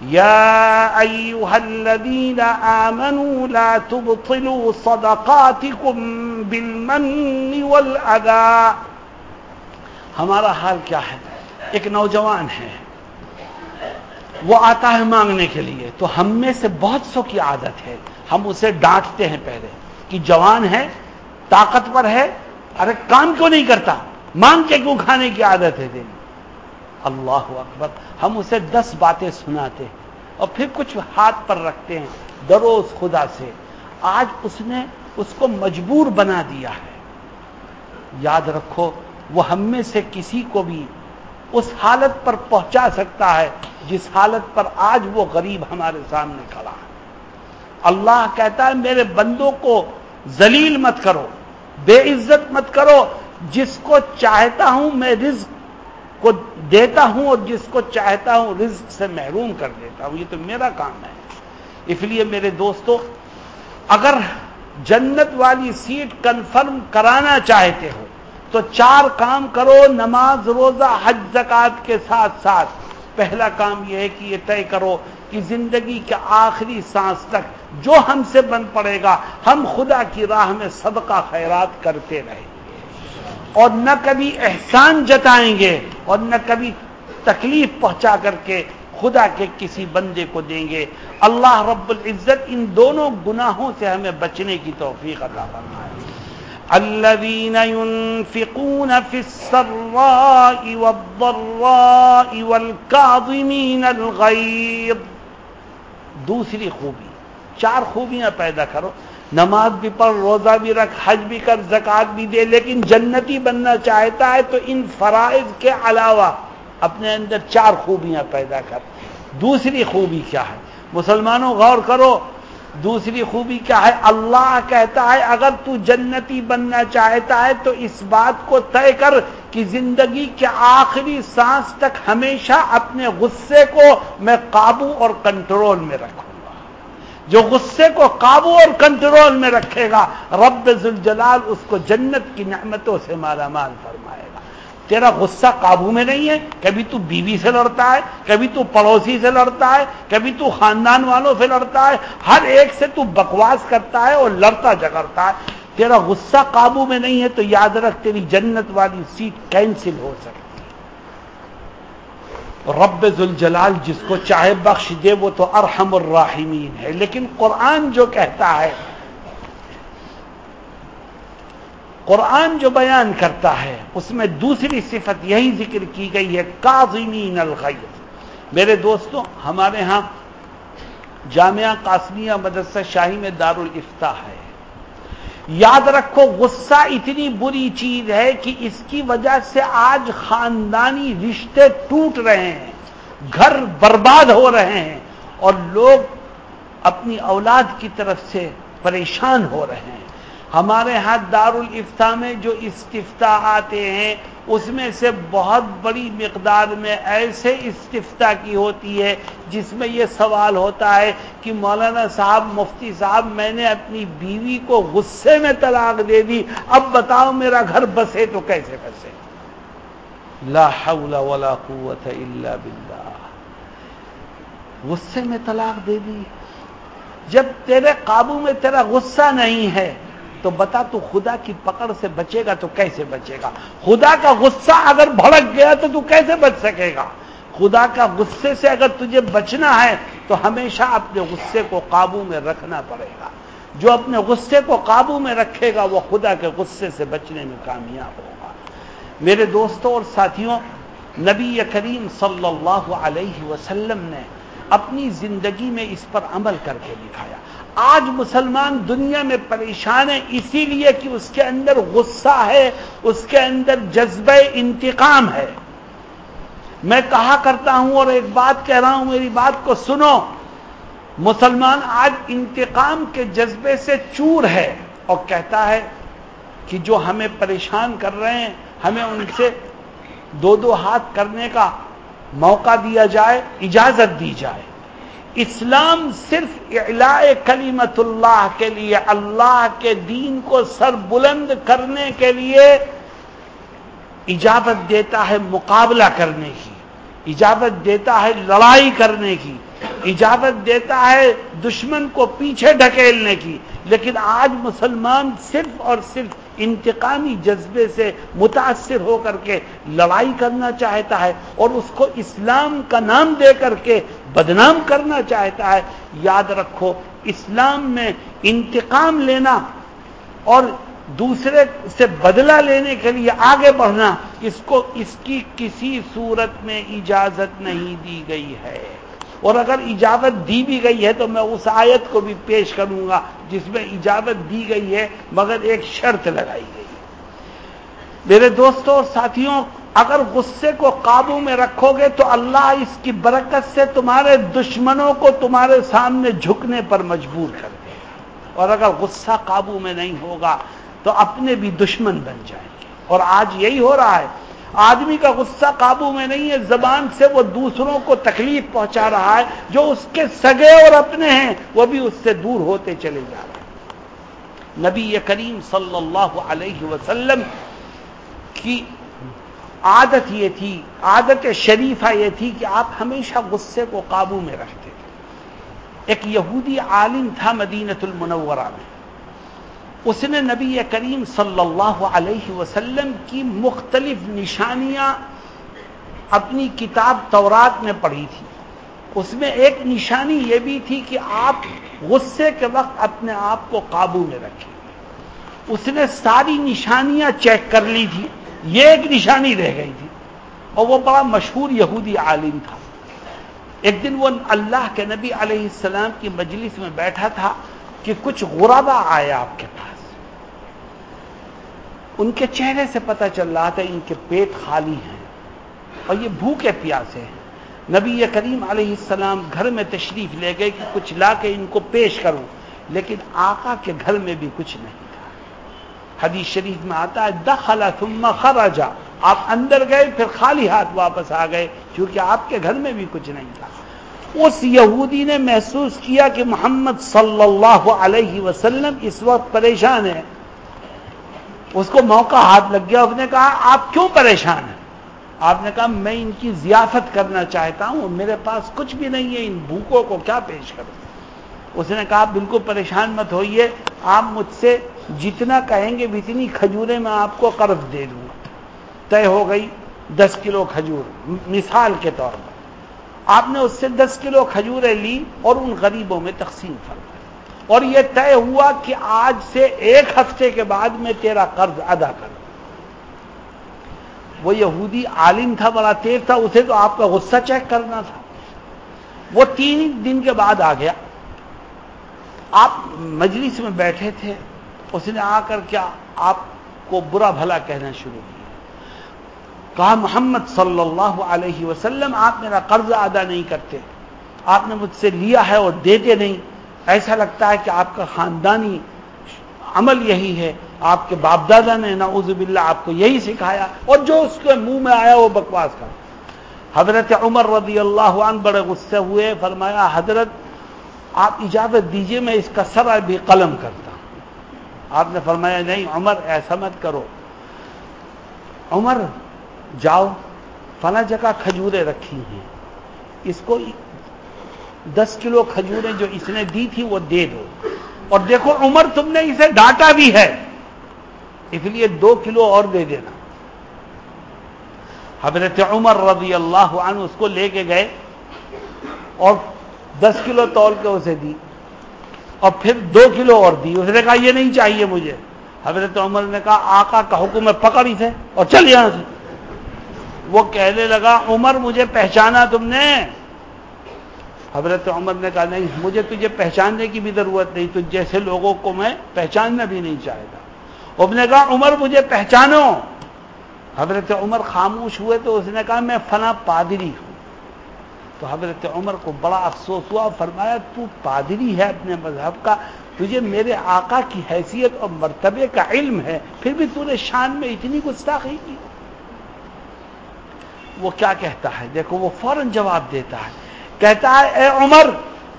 گا یا ایوہ الذین آمنوا لا تبطلوا صدقاتکم بالمن والعذا ہمارا حال کیا ہے؟ ایک نوجوان ہے، وہ آتا ہے مانگنے کے لیے، تو ہم میں سے بہت سو کی عادت ہے۔ ہم اسے ڈانٹتے ہیں پہلے کہ جوان ہے، طاقتور ہے، ارے کام کیوں نہیں کرتا؟ مانگ کے کیوں کھانے کی عادت ہے دینی اللہ اکبر، ہم اسے دس باتیں سناتے ہیں اور پھر کچھ ہاتھ پر رکھتے ہیں دروز خدا سے۔ آج اس نے اس کو مجبور بنا دیا ہے۔ یاد رکھو، وہ ہم میں سے کسی کو بھی اس حالت پر پہنچا سکتا ہے جس حالت پر آج وہ غریب ہمارے سامنے کھڑا ہے۔ اللہ کہتا ہے، میرے بندوں کو ذلیل مت کرو، بے عزت مت کرو، جس کو چاہتا ہوں میں رزق کو دیتا ہوں اور جس کو چاہتا ہوں رزق سے محروم کر دیتا ہوں، یہ تو میرا کام ہے۔ اس لیے میرے دوستو، اگر جنت والی سیٹ کنفرم کرانا چاہتے ہو، تو چار کام کرو، نماز، روزہ، حج زکات کے ساتھ ساتھ۔ پہلا کام یہ ہے کہ یہ طے کرو کہ زندگی کے آخری سانس تک جو ہم سے بن پڑے گا، ہم خدا کی راہ میں صدقہ خیرات کرتے رہیں۔ اور نہ کبھی احسان جتائیں گے اور نہ کبھی تکلیف پہنچا کر کے خدا کے کسی بندے کو دیں گے۔ اللہ رب العزت ان دونوں گناہوں سے ہمیں بچنے کی توفیق عطا فرمائے۔ الذين ينفقون في السراء والضراء والكاظمين الغيظ دوسری خوبی، چار خوبیاں پیدا کرو۔ نماز بھی پڑھ، روزہ بھی رکھ، حج بھی کر زکات بھی دے، لیکن جنتی بننا چاہتا ہے تو ان فرائض کے علاوہ اپنے اندر چار خوبیاں پیدا کر۔ دوسری خوبی کیا ہے؟ مسلمانوں، غور کرو، دوسری خوبی کیا ہے؟ اللہ کہتا ہے، اگر تو جنتی بننا چاہتا ہے تو اس بات کو طے کر کہ زندگی کے آخری سانس تک ہمیشہ اپنے غصے کو میں قابو اور کنٹرول میں رکھوں۔ جو غصے کو قابو اور کنٹرول میں رکھے گا، رب ذوالجلال اس کو جنت کی نعمتوں سے مالا مال فرمائے گا۔ تیرا غصہ قابو میں نہیں ہے، کبھی تو بیوی سے لڑتا ہے، کبھی تو پڑوسی سے لڑتا ہے، کبھی تو خاندان والوں سے لڑتا ہے، ہر ایک سے تو بکواس کرتا ہے اور لڑتا جگڑتا ہے۔ تیرا غصہ قابو میں نہیں ہے تو یاد رکھ تیری جنت والی سیٹ کینسل ہو سکتی رب ذوالجلال جس کو چاہے بخش دے، وہ تو ارحم الراحمین ہے۔ لیکن قرآن جو کہتا ہے، قرآن جو بیان کرتا ہے، اس میں دوسری صفت یہی ذکر کی گئی ہے، کاظمین الغیر میرے دوستوں ہمارے ہاں جامعہ قاسمیہ مدرسہ شاہی میں دار الفتاح ہے۔ یاد رکھو، غصہ اتنی بری چیز ہے کہ اس کی وجہ سے آج خاندانی رشتے ٹوٹ رہے ہیں، گھر برباد ہو رہے ہیں اور لوگ اپنی اولاد کی طرف سے پریشان ہو رہے ہیں۔ ہمارے ہاتھ دار الفتا میں جو استفتا آتے ہیں اس میں سے بہت بڑی مقدار میں ایسے استفتا کی ہوتی ہے جس میں یہ سوال ہوتا ہے کہ مولانا صاحب، مفتی صاحب، میں نے اپنی بیوی کو غصے میں طلاق دے دی، اب بتاؤ میرا گھر بسے تو کیسے بسے؟ لا حول ولا قوت الا باللہ۔ غصے میں طلاق دے دی۔ جب تیرے قابو میں تیرا غصہ نہیں ہے تو بتا تو خدا کی پکڑ سے بچے گا تو کیسے بچے گا؟ خدا کا غصہ اگر بھڑک گیا تو تو کیسے بچ سکے گا؟ خدا کا غصے سے اگر تجھے بچنا ہے تو ہمیشہ اپنے غصے کو قابو میں رکھنا پڑے گا۔ جو اپنے غصے کو قابو میں رکھے گا وہ خدا کے غصے سے بچنے میں کامیاب ہوگا۔ میرے دوستوں اور ساتھیوں، نبی کریم صلی اللہ علیہ وسلم نے اپنی زندگی میں اس پر عمل کر کے دکھایا۔ آج مسلمان دنیا میں پریشان ہے اسی لیے کہ اس کے اندر غصہ ہے، اس کے اندر جذبہ انتقام ہے۔ میں کہا کرتا ہوں اور ایک بات کہہ رہا ہوں، میری بات کو سنو۔ مسلمان آج انتقام کے جذبے سے چور ہے اور کہتا ہے کہ جو ہمیں پریشان کر رہے ہیں، ہمیں ان سے دو دو ہاتھ کرنے کا موقع دیا جائے، اجازت دی جائے۔ اسلام صرف اعلاء کلیمت اللہ کے لیے، اللہ کے دین کو سر بلند کرنے کے لیے اجازت دیتا ہے مقابلہ کرنے کی، اجازت دیتا ہے لڑائی کرنے کی، اجازت دیتا ہے دشمن کو پیچھے ڈھکیلنے کی۔ لیکن آج مسلمان صرف اور صرف انتقامی جذبے سے متاثر ہو کر کے لڑائی کرنا چاہتا ہے اور اس کو اسلام کا نام دے کر کے بدنام کرنا چاہتا ہے، یاد رکھو اسلام میں انتقام لینا اور دوسرے سے بدلہ لینے کے لیے آگے بڑھنا، اس کو اس کی کسی صورت میں اجازت نہیں دی گئی ہے۔ اور اگر اجازت دی بھی گئی ہے تو میں اس آیت کو بھی پیش کروں گا جس میں اجازت دی گئی ہے، مگر ایک شرط لگائی گئی میرے دوستوں اور ساتھیوں، اگر غصے کو قابو میں رکھو گے تو اللہ اس کی برکت سے تمہارے دشمنوں کو تمہارے سامنے جھکنے پر مجبور کر دے اور اگر غصہ قابو میں نہیں ہوگا تو اپنے بھی دشمن بن جائیں گے۔ اور آج یہی ہو رہا ہے آدمی کا غصہ قابو میں نہیں ہے، زبان سے وہ دوسروں کو تکلیف پہنچا رہا ہے، جو اس کے سگے اور اپنے ہیں، وہ بھی اس سے دور ہوتے چلے جا رہے ہیں۔ نبی کریم صلی اللہ علیہ وسلم کی عادت یہ تھی، عادت شریفہ یہ تھی کہ آپ ہمیشہ غصے کو قابو میں رکھتے تھے۔ ایک یہودی عالم تھا مدینت المنورہ میں۔ اس نے نبی کریم صلی اللہ علیہ وسلم کی مختلف نشانیاں اپنی کتاب تورات میں پڑھی تھی۔ اس میں ایک نشانی یہ بھی تھی کہ آپ غصے کے وقت اپنے آپ کو قابو میں رکھیں۔ اس نے ساری نشانیاں چیک کر لی تھی۔ یہ ایک نشانی رہ گئی تھی۔ اور وہ بڑا مشہور یہودی عالم تھا۔ ایک دن وہ اللہ کے نبی علیہ السلام کی مجلس میں بیٹھا تھا کہ کچھ غرابہ آیا آپ کے پاس۔ ان کے چہرے سے پتہ چل رہا تھا ان کے پیٹ خالی ہیں اور یہ بھوکے پیاسے ہیں۔ نبی کریم علیہ السلام گھر میں تشریف لے گئے کہ کچھ لا کے ان کو پیش کروں، لیکن آقا کے گھر میں بھی کچھ نہیں تھا۔ حدیث شریف میں آتا ہے، دخل ثم خرجا آپ اندر گئے، پھر خالی ہاتھ واپس آ گئے، کیونکہ آپ کے گھر میں بھی کچھ نہیں تھا۔ اس یہودی نے محسوس کیا کہ محمد صلی اللہ علیہ وسلم اس وقت پریشان ہے۔ اس کو موقع ہاتھ لگ گیا، اس نے کہا، آپ کیوں پریشان ہیں؟ آپ نے کہا، میں ان کی ضیافت کرنا چاہتا ہوں، میرے پاس کچھ بھی نہیں ہے، ان بھوکوں کو کیا پیش کروں؟ اس نے کہا بالکل پریشان مت ہوئیے، آپ مجھ سے جتنا کہیں گے اتنی کھجوریں میں آپ کو قرض دے دوں گا۔ طے ہو گئی، دس کلو کھجور، مثال کے طور پر۔ آپ نے اس سے دس کلو کھجوریں لی اور ان غریبوں میں تقسیم فرمائی۔ اور یہ طے ہوا کہ آج سے ایک ہفتے کے بعد میں تیرا قرض ادا کر وہ یہودی عالم تھا، بڑا تیز تھا، اسے تو آپ کا غصہ چیک کرنا تھا۔ وہ تین دن کے بعد آ گیا۔ آپ مجلس میں بیٹھے تھے، اس نے آ کر کیا، آپ کو برا بھلا کہنا شروع کیا۔ کہا، محمد صلی اللہ علیہ وسلم، آپ میرا قرض ادا نہیں کرتے۔ آپ نے مجھ سے لیا ہے اور دیتے نہیں۔ ایسا لگتا ہے کہ آپ کا خاندانی عمل یہی ہے، آپ کے باپ دادا نے نعوذ باللہ آپ کو یہی سکھایا اور جو اس کے منہ میں آیا وہ بکواس کا حضرت عمر رضی اللہ عنہ بڑے غصے ہوئے، فرمایا، حضرت، آپ اجازت دیجیے، میں اس کا سر بھی قلم کرتا ہوں۔ آپ نے فرمایا، نہیں عمر، ایسا مت کرو۔ عمر، جاؤ، فلاں جگہ کھجوریں رکھی ہیں۔ اس کو دس کلو کھجوریں جو اس نے دی تھی وہ دے دو۔ اور دیکھو عمر تم نے اسے ڈانٹا بھی ہے۔ اس لیے دو کلو اور دے دینا۔ حضرت عمر رضی اللہ عنہ اس کو لے کے گئے اور دس کلو تول کے اسے دی۔ اور پھر دو کلو اور دی۔ اس نے کہا، یہ نہیں چاہیے مجھے۔ حضرت عمر نے کہا، آقا کا حکم ہے، پکڑ اسے اور چل یہاں سے۔ وہ کہنے لگا، عمر مجھے پہچانا تم نے۔ حضرت عمر نے کہا، نہیں، مجھے تجھے پہچاننے کی بھی ضرورت نہیں، تو جیسے لوگوں کو میں پہچاننا بھی نہیں چاہتا۔ اس نے کہا، عمر، مجھے پہچانو۔ حضرت عمر خاموش ہوئے تو اس نے کہا، میں فلاں پادری ہوں۔ تو حضرت عمر کو بڑا افسوس ہوا، فرمایا، تو پادری ہے اپنے مذہب کا، تجھے میرے آقا کی حیثیت اور مرتبے کا علم ہے، پھر بھی تو نے شان میں اتنی گستاخی کی۔ وہ کیا کہتا ہے؟ دیکھو، وہ فوراً جواب دیتا ہے۔ کہتا ہے، اے عمر،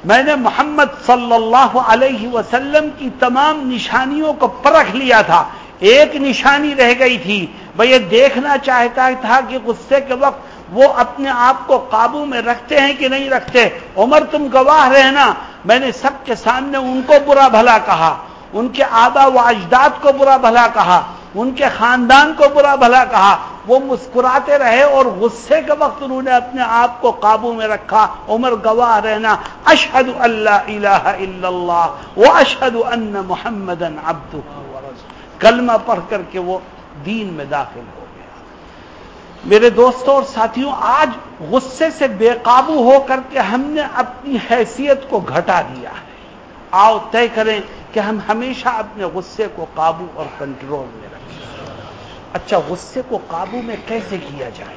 میں نے محمد صلی اللہ علیہ وسلم کی تمام نشانیوں کو پرکھ لیا تھا۔ ایک نشانی رہ گئی تھی۔ میں یہ دیکھنا چاہتا تھا کہ غصے کے وقت وہ اپنے آپ کو قابو میں رکھتے ہیں کہ نہیں رکھتے۔ عمر، تم گواہ رہنا۔ میں نے سب کے سامنے ان کو برا بھلا کہا۔ ان کے آبا و اجداد کو برا بھلا کہا۔ ان کے خاندان کو برا بھلا کہا۔ وہ مسکراتے رہے اور غصے کے وقت انہوں نے اپنے آپ کو قابو میں رکھا، عمر گواہ رہنا، اشہد اللہ الہ الا اللہ وہ اشہد ان محمد ابد کلمہ پڑھ کر کے وہ دین میں داخل ہو گیا۔ میرے دوستوں اور ساتھیوں، آج غصے سے بے قابو ہو کر کے ہم نے اپنی حیثیت کو گھٹا دیا ہے۔ آؤ طے کریں کہ ہم ہمیشہ اپنے غصے کو قابو اور کنٹرول میں اچھا غصے کو قابو میں کیسے کیا جائے؟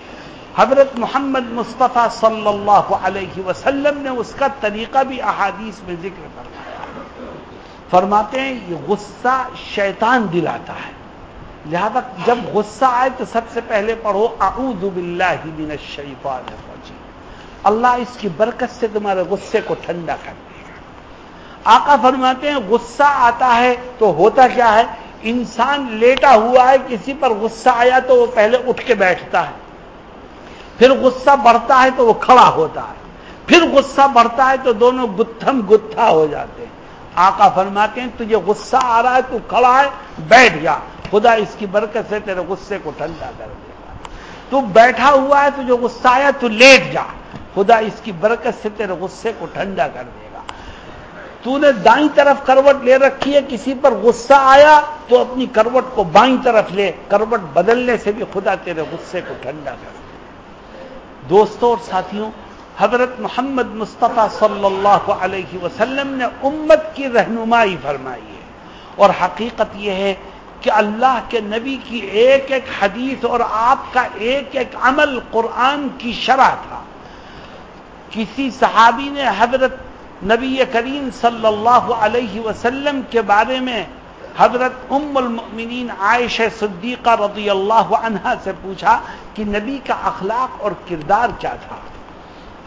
حضرت محمد مصطفیٰ صلی اللہ علیہ وسلم نے اس کا طریقہ بھی احادیث میں ذکر فرمایا۔ فرماتے ہیں، یہ غصہ شیطان دلاتا ہے۔ لہذا جب غصہ آئے تو سب سے پہلے پڑھو، اعوذ باللہ من الشیطان الرجیم۔ اللہ اس کی برکت سے تمہارے غصے کو ٹھنڈا کر آقا فرماتے ہیں، غصہ آتا ہے تو ہوتا کیا ہے؟ انسان لیٹا ہوا ہے، کسی پر غصہ آیا تو وہ پہلے اٹھ کے بیٹھتا ہے۔ پھر غصہ بڑھتا ہے تو وہ کھڑا ہوتا ہے۔ پھر غصہ بڑھتا ہے تو دونوں گتھم گتھا ہو جاتے ہیں۔ آقا فرماتے ہیں، تجھے غصہ آ رہا ہے، تو کھڑا ہے، بیٹھ جا۔ خدا اس کی برکت سے تیرے غصے کو ٹھنڈا کر دے گا۔ تو بیٹھا ہوا ہے تو جو غصہ آیا، تو لیٹ جا۔ خدا اس کی برکت سے تیرے غصے کو ٹھنڈا کر دے گا۔ تو نے دائیں طرف کروٹ لے رکھی ہے، کسی پر غصہ آیا تو اپنی کروٹ کو بائیں طرف لے، کروٹ بدلنے سے بھی خدا تیرے غصے کو ٹھنڈا کر۔ دوستوں اور ساتھیوں، حضرت محمد مصطفیٰ صلی اللہ علیہ وسلم نے امت کی رہنمائی فرمائی ہے۔ اور حقیقت یہ ہے کہ اللہ کے نبی کی ایک ایک حدیث اور آپ کا ایک ایک عمل قرآن کی شرح تھا۔ کسی صحابی نے حضرت نبی کریم صلی اللہ علیہ وسلم کے بارے میں حضرت ام المؤمنین عائشہ صدیقہ رضی اللہ عنہا سے پوچھا کہ نبی کا اخلاق اور کردار کیا تھا؟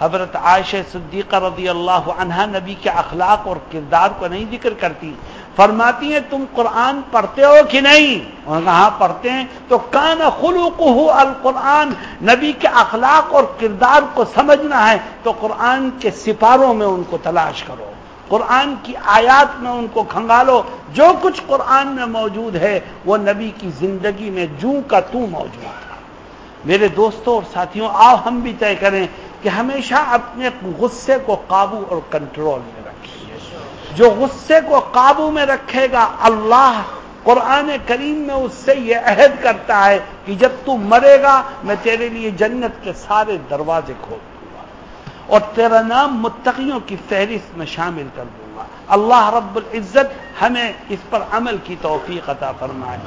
حضرت عائشہ صدیقہ رضی اللہ عنہا نبی کے اخلاق اور کردار کو نہیں ذکر کرتی۔ فرماتی ہیں، تم قرآن پڑھتے ہو کہ نہیں؟ کہاں پڑھتے ہیں۔ تو کان خلوق القرآن، نبی کے اخلاق اور کردار کو سمجھنا ہے۔ تو قرآن کے سپاروں میں ان کو تلاش کرو۔ قرآن کی آیات میں ان کو کھنگالو۔ جو کچھ قرآن میں موجود ہے، وہ نبی کی زندگی میں جو کا تو موجود ہے۔ میرے دوستوں اور ساتھیوں، آؤ ہم بھی طے کریں کہ ہمیشہ اپنے غصے کو قابو اور کنٹرول میں رکھیں۔ جو غصے کو قابو میں رکھے گا، اللہ قرآن کریم میں اس سے یہ عہد کرتا ہے کہ جب تو مرے گا، میں تیرے لیے جنت کے سارے دروازے کھول دوں گا اور تیرا نام متقیوں کی فہرست میں شامل کر دوں گا۔ اللہ رب العزت ہمیں اس پر عمل کی توفیق عطا فرمائے۔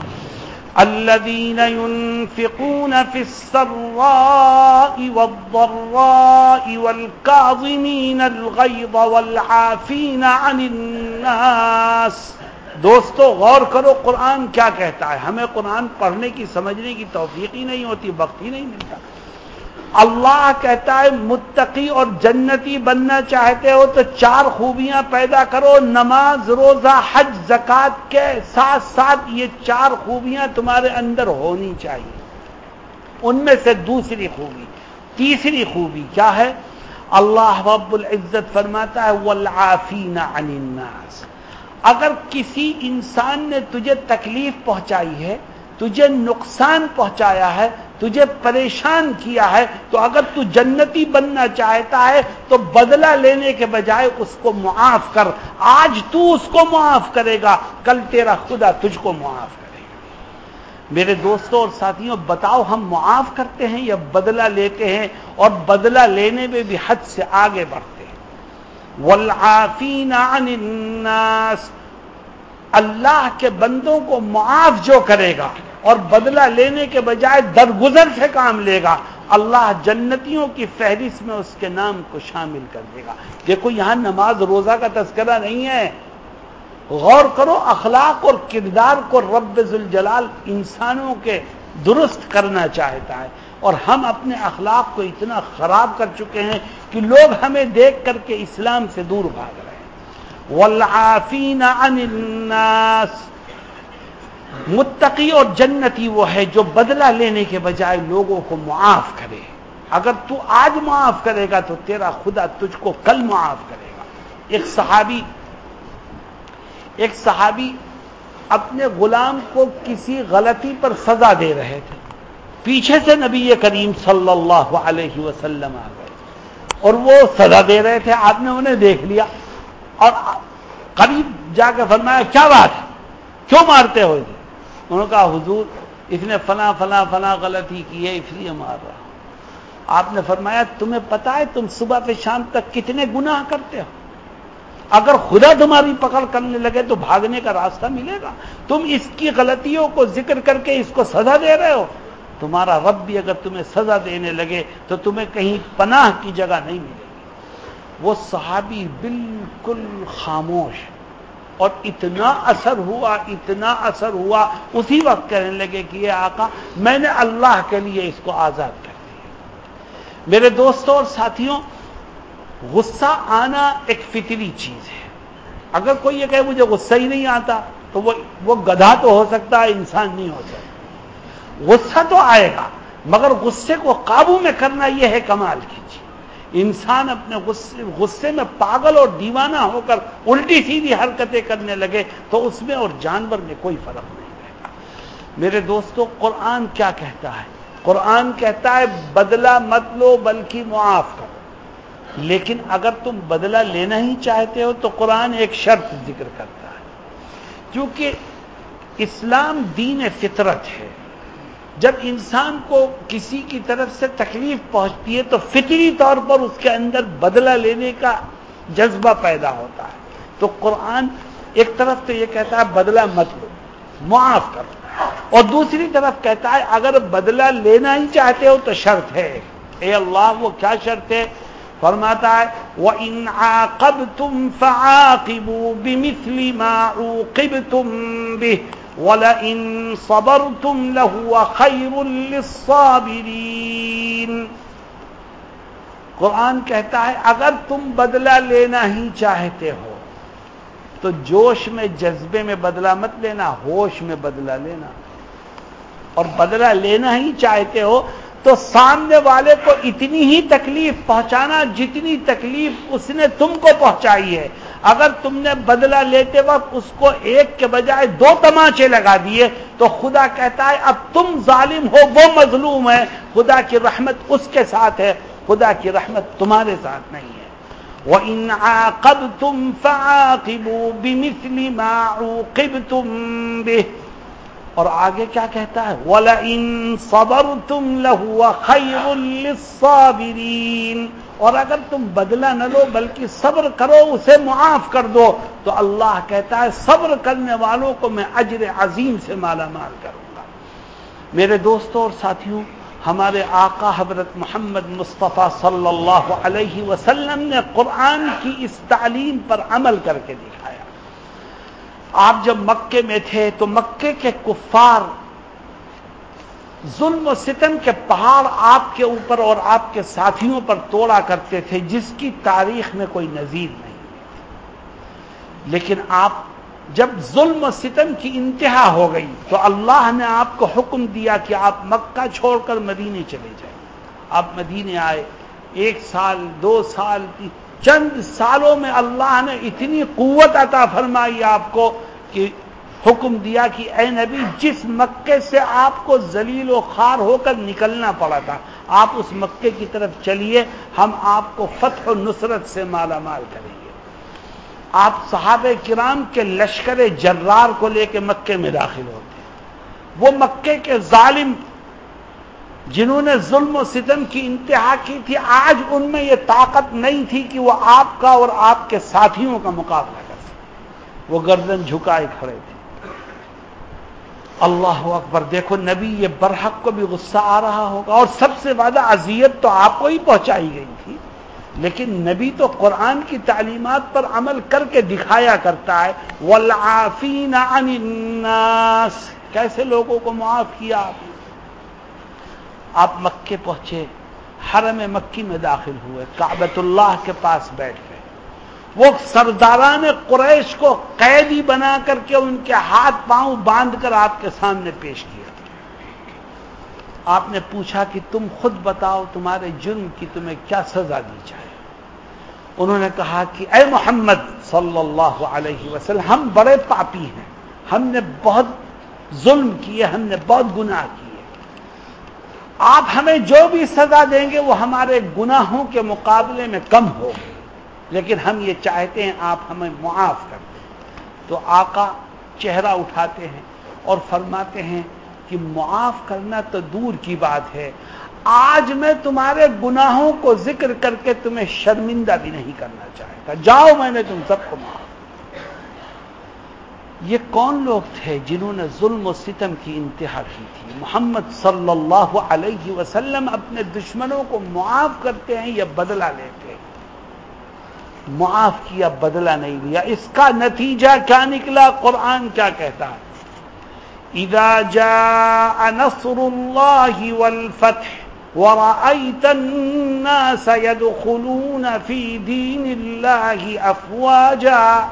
الذين ينفقون في السراء والضراء والكاظمين الغيظ والعافين عن الناس دوستو، غور کرو قرآن کیا کہتا ہے؟ ہمیں قرآن پڑھنے کی، سمجھنے کی توفیق ہی نہیں ہوتی، وقت ہی نہیں ملتا۔ اللہ کہتا ہے متقی اور جنتی بننا چاہتے ہو تو چار خوبیاں پیدا کرو، نماز، روزہ، حج زکات کے ساتھ ساتھ یہ چار خوبیاں تمہارے اندر ہونی چاہیے۔ ان میں سے دوسری خوبی، تیسری خوبی کیا ہے؟ اللہ رب العزت فرماتا ہے والعافین عن الناس۔ اگر کسی انسان نے تجھے تکلیف پہنچائی ہے تجھے نقصان پہنچایا ہے، تجھے پریشان کیا ہے، تو اگر تو جنتی بننا چاہتا ہے، تو بدلہ لینے کے بجائے اس کو معاف کر۔ آج تو اس کو معاف کرے گا، کل تیرا خدا تجھ کو معاف کرے گا۔ میرے دوستوں اور ساتھیوں، بتاؤ ہم معاف کرتے ہیں یا بدلہ لیتے ہیں؟ اور بدلہ لینے میں بھی حد سے آگے بڑھتے ہیں۔ والعافین عن الناس۔ اللہ کے بندوں کو معاف جو کرے گا اور بدلہ لینے کے بجائے درگزر سے کام لے گا۔ اللہ جنتیوں کی فہرست میں اس کے نام کو شامل کر دے گا۔ دیکھو یہاں نماز روزہ کا تذکرہ نہیں ہے۔ غور کرو، اخلاق اور کردار کو رب ذوالجلال انسانوں کے درست کرنا چاہتا ہے۔ اور ہم اپنے اخلاق کو اتنا خراب کر چکے ہیں کہ لوگ ہمیں دیکھ کر کے اسلام سے دور بھاگ رہے ہیں۔ والعافین عن الناس متقی اور جنتی وہ ہے جو بدلہ لینے کے بجائے لوگوں کو معاف کرے۔ اگر تو آج معاف کرے گا تو تیرا خدا تجھ کو کل معاف کرے گا۔ ایک صحابی ایک صحابی اپنے غلام کو کسی غلطی پر سزا دے رہے تھے۔ پیچھے سے نبی کریم صلی اللہ علیہ وسلم آ گئے۔ اور وہ سزا دے رہے تھے، آپ نے انہیں دیکھ لیا۔ اور قریب جا کے فرمایا، کیا بات ہے؟ کیوں مارتے ہو؟ انہوں نے کہا، حضور، اس نے فلاں فلاں فلاں غلطی کی ہے، اس لیے مار رہا آپ نے فرمایا، تمہیں پتا ہے تم صبح سے شام تک کتنے گناہ کرتے ہو؟ اگر خدا تمہاری پکڑ کرنے لگے تو بھاگنے کا راستہ ملے گا۔ تم اس کی غلطیوں کو ذکر کر کے اس کو سزا دے رہے ہو۔ تمہارا رب بھی اگر تمہیں سزا دینے لگے تو تمہیں کہیں پناہ کی جگہ نہیں ملے گی۔ وہ صحابی بالکل خاموش اور اتنا اثر ہوا، اتنا اثر ہوا، اسی وقت کہنے لگے کہ یہ آقا، میں نے اللہ کے لیے اس کو آزاد کر دیا۔ میرے دوستوں اور ساتھیوں، غصہ آنا ایک فطری چیز ہے۔ اگر کوئی یہ کہ مجھے غصہ ہی نہیں آتا، تو وہ وہ گدھا تو ہو سکتا ہے، انسان نہیں ہو سکتا۔ غصہ تو آئے گا، مگر غصے کو قابو میں کرنا یہ ہے، کمال کی چیز انسان اپنے غصے غصے میں پاگل اور دیوانہ ہو کر الٹی سیدھی حرکتیں کرنے لگے تو اس میں اور جانور میں کوئی فرق نہیں رہتا۔ میرے دوستوں قرآن کیا کہتا ہے؟ قرآن کہتا ہے، بدلہ مت لو بلکہ معاف کرو۔ لیکن اگر تم بدلہ لینا ہی چاہتے ہو تو قرآن ایک شرط ذکر کرتا ہے۔ کیونکہ اسلام دین فطرت ہے۔ جب انسان کو کسی کی طرف سے تکلیف پہنچتی ہے تو فطری طور پر اس کے اندر بدلہ لینے کا جذبہ پیدا ہوتا ہے۔ تو قرآن ایک طرف تو یہ کہتا ہے بدلہ مت لو، معاف کرو۔ اور دوسری طرف کہتا ہے اگر بدلہ لینا ہی چاہتے ہو تو شرط ہے۔ اے اللہ، وہ کیا شرط ہے؟ فرماتا ہے وہ ان کب تم فاقب بسلی ماں وَلَئِن صَبَرْتُمْ لَهُوَ خَيْرٌ لِلصَّابِرِينَ قرآن کہتا ہے، اگر تم بدلہ لینا ہی چاہتے ہو، تو جوش میں، جذبے میں بدلہ مت لینا، ہوش میں بدلہ لینا۔ اور بدلہ لینا ہی چاہتے ہو تو سامنے والے کو اتنی ہی تکلیف پہنچانا جتنی تکلیف اس نے تم کو پہنچائی ہے۔ اگر تم نے بدلہ لیتے وقت اس کو ایک کے بجائے دو تماچے لگا دیے تو خدا کہتا ہے، اب تم ظالم ہو، وہ مظلوم ہے۔ خدا کی رحمت اس کے ساتھ ہے، خدا کی رحمت تمہارے ساتھ نہیں ہے۔ وہ ان کب تم کب تم اور آگے کیا کہتا ہے؟ ولا ان صبر تم لہو اور اگر تم بدلہ نہ لو، بلکہ صبر کرو، اسے معاف کر دو۔ تو اللہ کہتا ہے، صبر کرنے والوں کو میں اجر عظیم سے مالا مال کروں گا۔ میرے دوستوں اور ساتھیوں، ہمارے آقا حضرت محمد مصطفیٰ صلی اللہ علیہ وسلم نے قرآن کی اس تعلیم پر عمل کر کے دکھایا۔ آپ جب مکے میں تھے تو مکے کے کفار ظلم و ستم کے پہاڑ آپ کے اوپر اور آپ کے ساتھیوں پر توڑا کرتے تھے، جس کی تاریخ میں کوئی نظیر نہیں۔ لیکن آپ جب ظلم و ستم کی انتہا ہو گئی تو اللہ نے آپ کو حکم دیا کہ آپ مکہ چھوڑ کر مدینے چلے جائیں۔ آپ مدینے آئے، ایک سال، دو سال چند سالوں میں اللہ نے اتنی قوت عطا فرمائی آپ کو کہ حکم دیا کہ اے نبی، جس مکے سے آپ کو ذلیل و خار ہو کر نکلنا پڑا تھا، آپ اس مکے کی طرف چلیے، ہم آپ کو فتح و نصرت سے مالا مال کریں گے۔ آپ صحابہ کرام کے لشکر جرار کو لے کے مکے میں داخل ہوتے ہیں۔ وہ مکے کے ظالم جنہوں نے ظلم و ستم کی انتہا کی تھی، آج ان میں یہ طاقت نہیں تھی کہ وہ آپ کا اور آپ کے ساتھیوں کا مقابلہ کر سکے وہ گردن جھکائے کھڑے تھے۔ اللہ اکبر، دیکھو نبی، یہ برحق کو بھی غصہ آ رہا ہوگا۔ اور سب سے زیادہ اذیت تو آپ کو ہی پہنچائی گئی تھی۔ لیکن نبی تو قرآن کی تعلیمات پر عمل کر کے دکھایا کرتا ہے۔ والعافین عن الناس۔ کیسے لوگوں کو معاف کیا آپ نے؟ آپ مکے پہنچے، حرم مکی میں داخل ہوئے کابت اللہ کے پاس بیٹھ گئے۔ وہ سرداران قریش کو قیدی بنا کر کے ان کے ہاتھ پاؤں باندھ کر آپ کے سامنے پیش کیا۔ آپ نے پوچھا کہ تم خود بتاؤ تمہارے جرم کی تمہیں کیا سزا دی جائے؟ انہوں نے کہا کہ اے محمد صلی اللہ علیہ وسلم، ہم بڑے پاپی ہیں، ہم نے بہت ظلم کیے، ہم نے بہت گناہ کیے۔ آپ ہمیں جو بھی سزا دیں گے وہ ہمارے گناہوں کے مقابلے میں کم ہوگی لیکن ہم یہ چاہتے ہیں آپ ہمیں معاف کر دیں۔ تو آقا چہرہ اٹھاتے ہیں اور فرماتے ہیں کہ معاف کرنا تو دور کی بات ہے۔ آج میں تمہارے گناہوں کو ذکر کر کے تمہیں شرمندہ بھی نہیں کرنا چاہتا۔ جاؤ میں نے تم سب کو معاف یہ کون لوگ تھے جنہوں نے ظلم و ستم کی انتہا کی تھی؟ محمد صلی اللہ علیہ وسلم اپنے دشمنوں کو معاف کرتے ہیں یا بدلہ لیتے ہیں؟ معاف کیا بدلہ نہیں لیا۔ اس کا نتیجہ کیا نکلا؟ قرآن کیا کہتا ہے؟ اذا جاء نصر اللہ والفتح ورأيت الناس يدخلون في دين الله أفواجا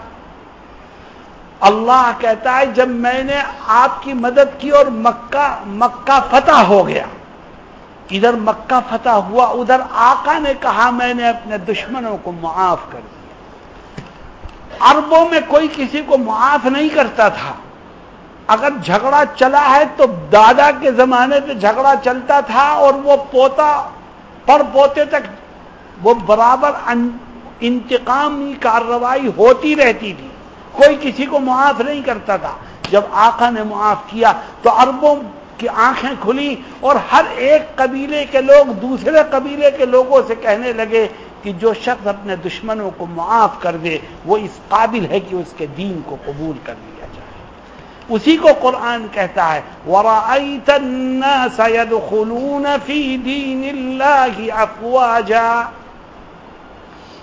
اللہ کہتا ہے جب میں نے آپ کی مدد کی اور مکہ مکہ فتح ہو گیا۔ ادھر مکہ فتح ہوا، ادھر آقا نے کہا میں نے اپنے دشمنوں کو معاف کر دیا۔ اربوں میں کوئی کسی کو معاف نہیں کرتا تھا۔ اگر جھگڑا چلا ہے تو دادا کے زمانے پہ جھگڑا چلتا تھا اور وہ پوتا پر پوتے تک وہ برابر انتقامی کارروائی ہوتی رہتی تھی۔ کوئی کسی کو معاف نہیں کرتا تھا۔ جب آقا نے معاف کیا تو اربوں کی آنکھیں کھلی اور ہر ایک قبیلے کے لوگ، دوسرے قبیلے کے لوگوں سے کہنے لگے کہ جو شخص اپنے دشمنوں کو معاف کر دے، وہ اس قابل ہے کہ اس کے دین کو قبول کر لیا جائے۔ اسی کو قرآن کہتا ہے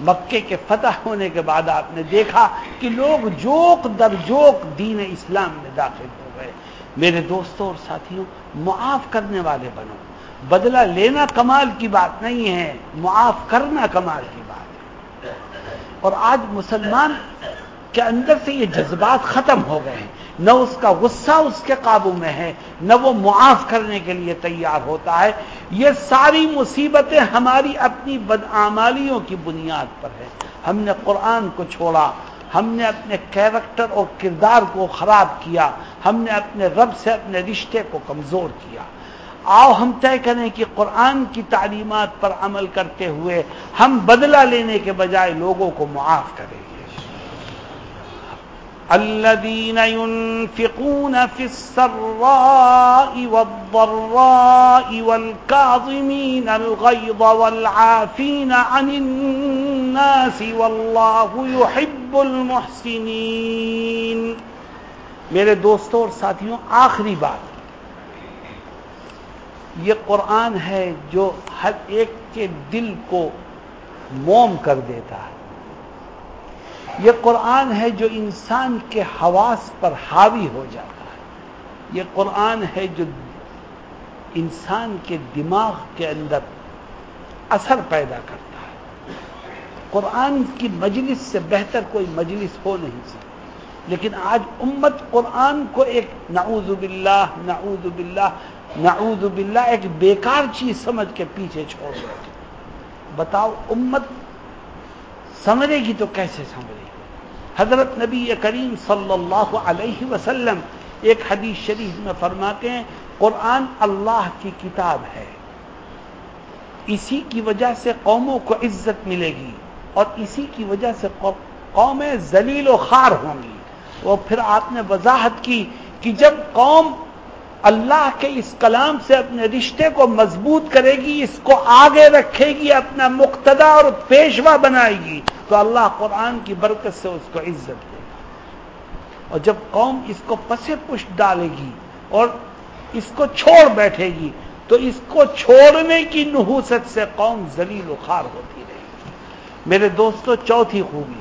مکے کے فتح ہونے کے بعد آپ نے دیکھا کہ لوگ جوک در جوک دین اسلام میں داخل ہو گئے۔ میرے دوستوں اور ساتھیوں، معاف کرنے والے بنو۔ بدلہ لینا کمال کی بات نہیں ہے، معاف کرنا کمال کی بات ہے۔ اور آج مسلمان کے اندر سے یہ جذبات ختم ہو گئے ہیں۔ نہ اس کا غصہ اس کے قابو میں ہے، نہ وہ معاف کرنے کے لیے تیار ہوتا ہے۔ یہ ساری مصیبتیں ہماری اپنی بدعمالیوں کی بنیاد پر ہے ہم نے قرآن کو چھوڑا، ہم نے اپنے کیریکٹر اور کردار کو خراب کیا، ہم نے اپنے رب سے اپنے رشتے کو کمزور کیا۔ آؤ ہم طے کریں کہ قرآن کی تعلیمات پر عمل کرتے ہوئے ہم بدلہ لینے کے بجائے لوگوں کو معاف کریں گے۔ الذين ينفقون في السراء والضراء والكاظمين الغيظ والعافين عن الناس والله يحب المحسنين۔ میرے دوستوں اور ساتھیوں، آخری بات۔ یہ قرآن ہے جو ہر ایک کے دل کو موم کر دیتا ہے۔ یہ قرآن ہے جو انسان کے حواس پر حاوی ہو جاتا ہے۔ یہ قرآن ہے جو انسان کے دماغ کے اندر اثر پیدا کرتا ہے۔ قرآن کی مجلس سے بہتر کوئی مجلس ہو نہیں سکتی لیکن آج امت قرآن کو ایک نعوذ باللہ نعوذ باللہ نعوذ باللہ ایک بیکار چیز سمجھ کے پیچھے چھوڑ رہے بتاؤ امت سمجھے گی تو کیسے سمجھے گی؟ حضرت نبی کریم صلی اللہ علیہ وسلم ایک حدیث شریف میں فرماتے ہیں، قرآن اللہ کی کتاب ہے۔ اسی کی وجہ سے قوموں کو عزت ملے گی اور اسی کی وجہ سے قومیں ذلیل و خار ہوں گی۔ وہ پھر آپ نے وضاحت کی کہ جب قوم اللہ کے اس کلام سے اپنے رشتے کو مضبوط کرے گی، اس کو آگے رکھے گی، اپنا مقتدا اور پیشوا بنائے گی، تو اللہ قرآن کی برکت سے اس کو عزت دے گا۔ اور جب قوم اس کو پسے پشت ڈالے گی اور اس کو چھوڑ بیٹھے گی، تو اس کو چھوڑنے کی نحوست سے قوم ذلیل و خار ہوتی رہے گی۔ میرے دوستو، چوتھی خوبی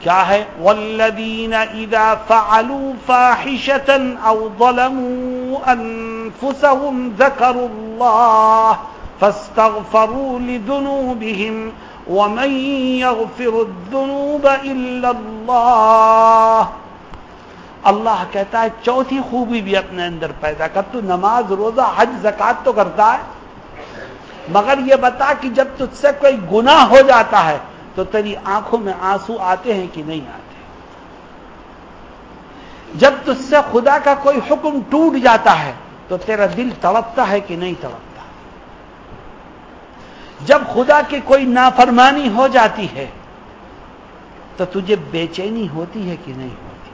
کیا ہے؟ والذین اذا فعلوا فاحشة او ظلموا انفسهم ذکروا اللہ فاستغفروا لذنوبهم ومن يغفر الذنوب الا اللہ اللہ کہتا ہے، چوتھی خوبی بھی اپنے اندر پیدا کر، تو نماز، روزہ، حج زکات تو کرتا ہے۔ مگر یہ بتا کہ جب تجھ سے کوئی گناہ ہو جاتا ہے تو تیری آنکھوں میں آنسو آتے ہیں کہ نہیں آتے جب تجھ سے خدا کا کوئی حکم ٹوٹ جاتا ہے تو تیرا دل تڑپتا ہے کہ نہیں تڑپتا؟ جب خدا کی کوئی نافرمانی ہو جاتی ہے تو تجھے بے چینی ہوتی ہے کہ نہیں ہوتی؟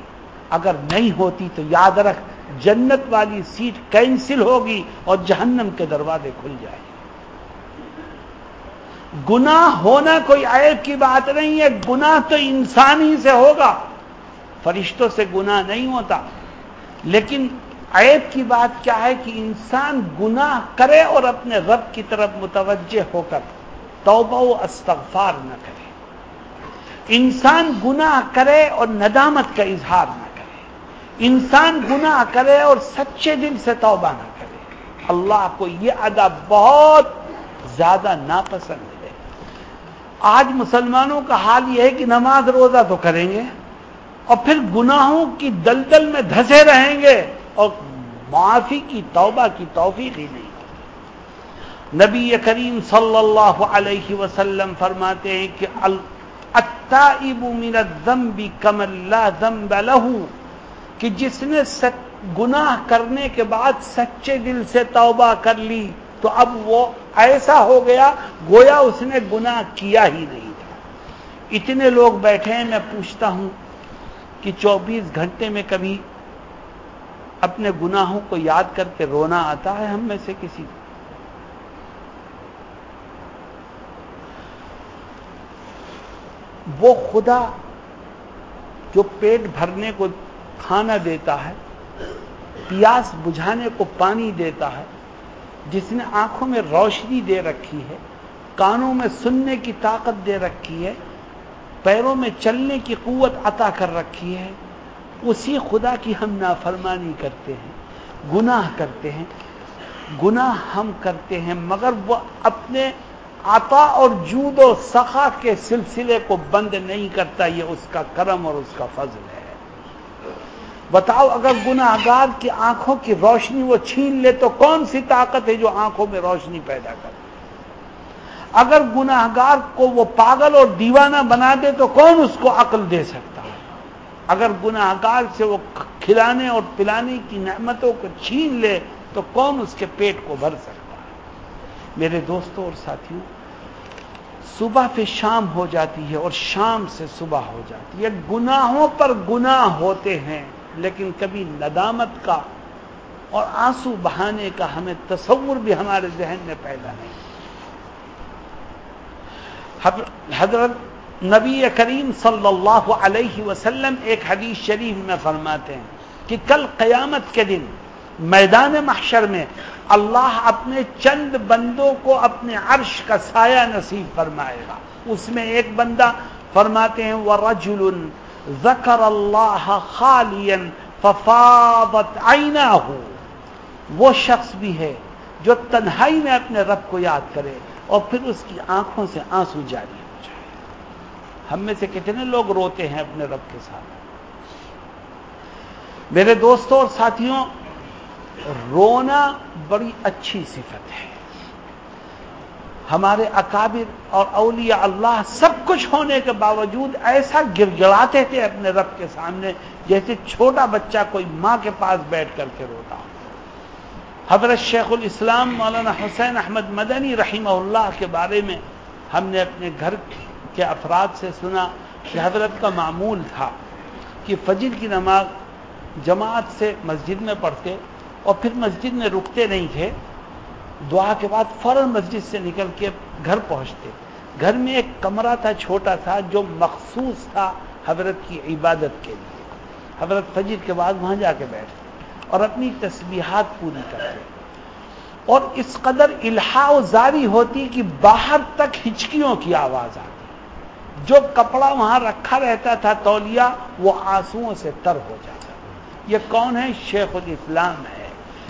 اگر نہیں ہوتی تو یاد رکھ، جنت والی سیٹ کینسل ہوگی اور جہنم کے دروازے کھل جائیں گناہ ہونا کوئی عیب کی بات نہیں ہے، گناہ تو انسانی سے ہوگا۔ فرشتوں سے گناہ نہیں ہوتا۔ لیکن عیب کی بات کیا ہے کہ انسان گناہ کرے اور اپنے رب کی طرف متوجہ ہو کر توبہ و استغفار نہ کرے۔ انسان گناہ کرے اور ندامت کا اظہار نہ کرے۔ انسان گناہ کرے اور سچے دل سے توبہ نہ کرے۔ اللہ کو یہ ادا بہت زیادہ ناپسند ہے۔ آج مسلمانوں کا حال یہ ہے کہ نماز روزہ تو کریں گے اور پھر گناہوں کی دلدل میں دھسے رہیں گے اور معافی کی توبہ کی توفیق ہی نہیں۔ نبی کریم صلی اللہ علیہ وسلم فرماتے ہیں کہ التائب من الذنب کم لا ذنب له کہ جس نے گناہ کرنے کے بعد سچے دل سے توبہ کر لی تو اب وہ ایسا ہو گیا، گویا اس نے گناہ کیا ہی نہیں تھا۔ اتنے لوگ بیٹھے ہیں، میں پوچھتا ہوں کہ چوبیس گھنٹے میں کبھی اپنے گناہوں کو یاد کر کے رونا آتا ہے ہم میں سے کسی کو؟ وہ خدا جو پیٹ بھرنے کو کھانا دیتا ہے، پیاس بجھانے کو پانی دیتا ہے جس نے آنکھوں میں روشنی دے رکھی ہے، کانوں میں سننے کی طاقت دے رکھی ہے، پیروں میں چلنے کی قوت عطا کر رکھی ہے، اسی خدا کی ہم نافرمانی کرتے ہیں، گناہ کرتے ہیں۔ گناہ ہم کرتے ہیں، مگر وہ اپنے عطا اور جود و سخا کے سلسلے کو بند نہیں کرتا، یہ اس کا کرم اور اس کا فضل ہے۔ بتاؤ اگر گناہ گار کی آنکھوں کی روشنی وہ چھین لے تو کون سی طاقت ہے جو آنکھوں میں روشنی پیدا کرے؟ اگر گناہ گار کو وہ پاگل اور دیوانہ بنا دے تو کون اس کو عقل دے سکتا ہے؟ اگر گناہ گار سے وہ کھلانے اور پلانے کی نعمتوں کو چھین لے تو کون اس کے پیٹ کو بھر سکتا ہے؟ میرے دوستوں اور ساتھیوں، صبح پہ شام ہو جاتی ہے اور شام سے صبح ہو جاتی ہے۔ گناہوں پر گناہ ہوتے ہیں۔ لیکن کبھی ندامت کا اور آنسو بہانے کا ہمیں تصور بھی ہمارے ذہن میں پیدا نہیں۔ حضرت نبی کریم صلی اللہ علیہ وسلم ایک حدیث شریف میں فرماتے ہیں کہ کل قیامت کے دن میدان محشر میں اللہ اپنے چند بندوں کو اپنے عرش کا سایہ نصیب فرمائے گا۔ اس میں ایک بندہ فرماتے ہیں وہ رجل ذکر اللہ خالین ففاضت آئینہ ہو وہ شخص بھی ہے جو تنہائی میں اپنے رب کو یاد کرے اور پھر اس کی آنکھوں سے آنسو جاری ہو جائے۔ ہم میں سے کتنے لوگ روتے ہیں اپنے رب کے ساتھ؟ میرے دوستوں اور ساتھیوں، رونا بڑی اچھی صفت ہے۔ ہمارے اکابر اور اولیاء اللہ سب کچھ ہونے کے باوجود ایسا گر گڑاتے تھے اپنے رب کے سامنے، جیسے چھوٹا بچہ کوئی ماں کے پاس بیٹھ کر کے روتا حضرت شیخ الاسلام مولانا حسین احمد مدنی رحمہ اللہ کے بارے میں ہم نے اپنے گھر کے افراد سے سنا کہ حضرت کا معمول تھا کہ فجر کی نماز جماعت سے مسجد میں پڑھتے اور پھر مسجد میں رکتے نہیں تھے۔ دعا کے بعد فوراً مسجد سے نکل کے گھر پہنچتے۔ گھر میں ایک کمرہ تھا، چھوٹا تھا، جو مخصوص تھا حضرت کی عبادت کے لیے۔ حضرت فجر کے بعد وہاں جا کے بیٹھتے اور اپنی تسبیحات پوری کرتے۔ اور اس قدر الحا زاری ہوتی کہ باہر تک ہچکیوں کی آواز آتی۔ جو کپڑا وہاں رکھا رہتا تھا تولیا وہ آنسو سے تر ہو جاتا۔ یہ کون ہے؟ شیخ الاسلام ہے۔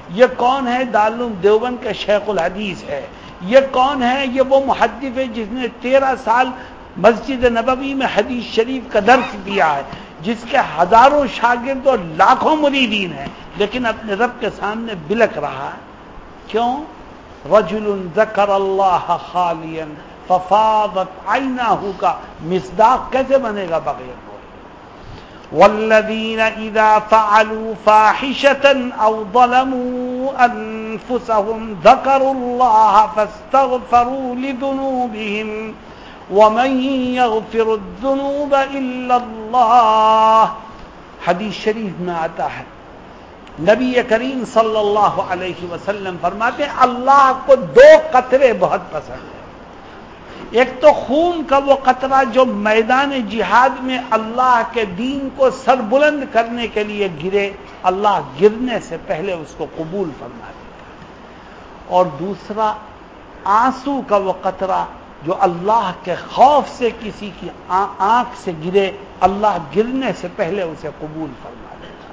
یہ کون ہے دالم دیوبند کا شیخ الحدیث ہے؟ یہ کون ہے؟ یہ وہ محدف ہے جس نے تیرہ سال مسجد نبوی میں حدیث شریف کا درس دیا ہے، جس کے ہزاروں شاگرد اور لاکھوں مریدین ہیں، لیکن اپنے رب کے سامنے بلک رہا ہے۔ کیوں؟ رجل ذکر اللہ خالین ففاضت آئینہ کا، مصداق کیسے بنے گا بغیر؟ والذين إذا فعلوا فاحشة أو ظلموا أنفسهم ذكروا الله فاستغفروا لذنوبهم ومن يغفر الذنوب إلا الله حدیث شریف میں آتا ہے۔ نبی کریم صلی اللہ علیہ وسلم فرماتے ہیں، اللہ کو دو قطرے بہت پسند۔ ہیں ایک تو خون کا وہ قطرہ جو میدان جہاد میں اللہ کے دین کو سر بلند کرنے کے لیے گرے، اللہ گرنے سے پہلے اس کو قبول فرما دیتا اور دوسرا، آنسو کا وہ قطرہ جو اللہ کے خوف سے کسی کی آنکھ سے گرے، اللہ گرنے سے پہلے اسے قبول فرما دیتا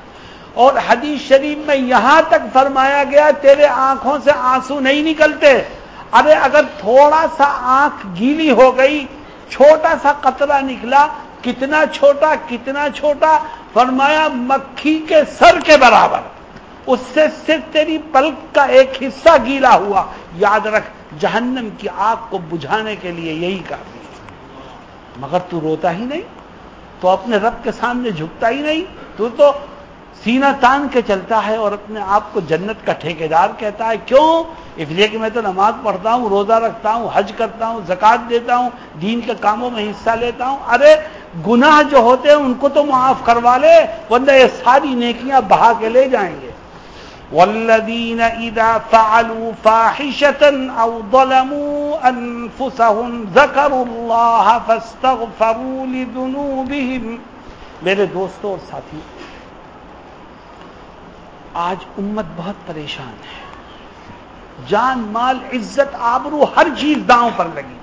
اور حدیث شریف میں یہاں تک فرمایا گیا، تیرے آنکھوں سے آنسو نہیں نکلتے۔ ارے اگر تھوڑا سا آنکھ گیلی ہو گئی، چھوٹا سا قطرہ نکلا، کتنا چھوٹا کتنا چھوٹا، فرمایا مکھی کے سر کے برابر، اس سے صرف تیری پلک کا ایک حصہ گیلا ہوا۔ یاد رکھ، جہنم کی آگ کو بجھانے کے لیے یہی کافی ہے۔ مگر تو روتا ہی نہیں، تو اپنے رب کے سامنے جھکتا ہی نہیں۔ تو تو سینہ تان کے چلتا ہے اور اپنے آپ کو جنت کا ٹھیکیدار کہتا ہے، کیوں؟ اس لیے کہ میں تو نماز پڑھتا ہوں، روزہ رکھتا ہوں، حج کرتا ہوں زکات دیتا ہوں، دین کے کاموں میں حصہ لیتا ہوں۔ ارے، گناہ جو ہوتے ہیں، ان کو تو معاف کروا لے، ورنہ یہ ساری نیکیاں بہا کے لے جائیں گے۔ والذین اذا فعلوا فاحشة او ظلموا انفسهم ذکروا اللہ فاستغفروا لذنوبهم۔ میرے دوستوں اور ساتھی آج امت بہت پریشان ہے۔ جان، مال، عزت، آبرو، ہر چیز داؤں پر لگی۔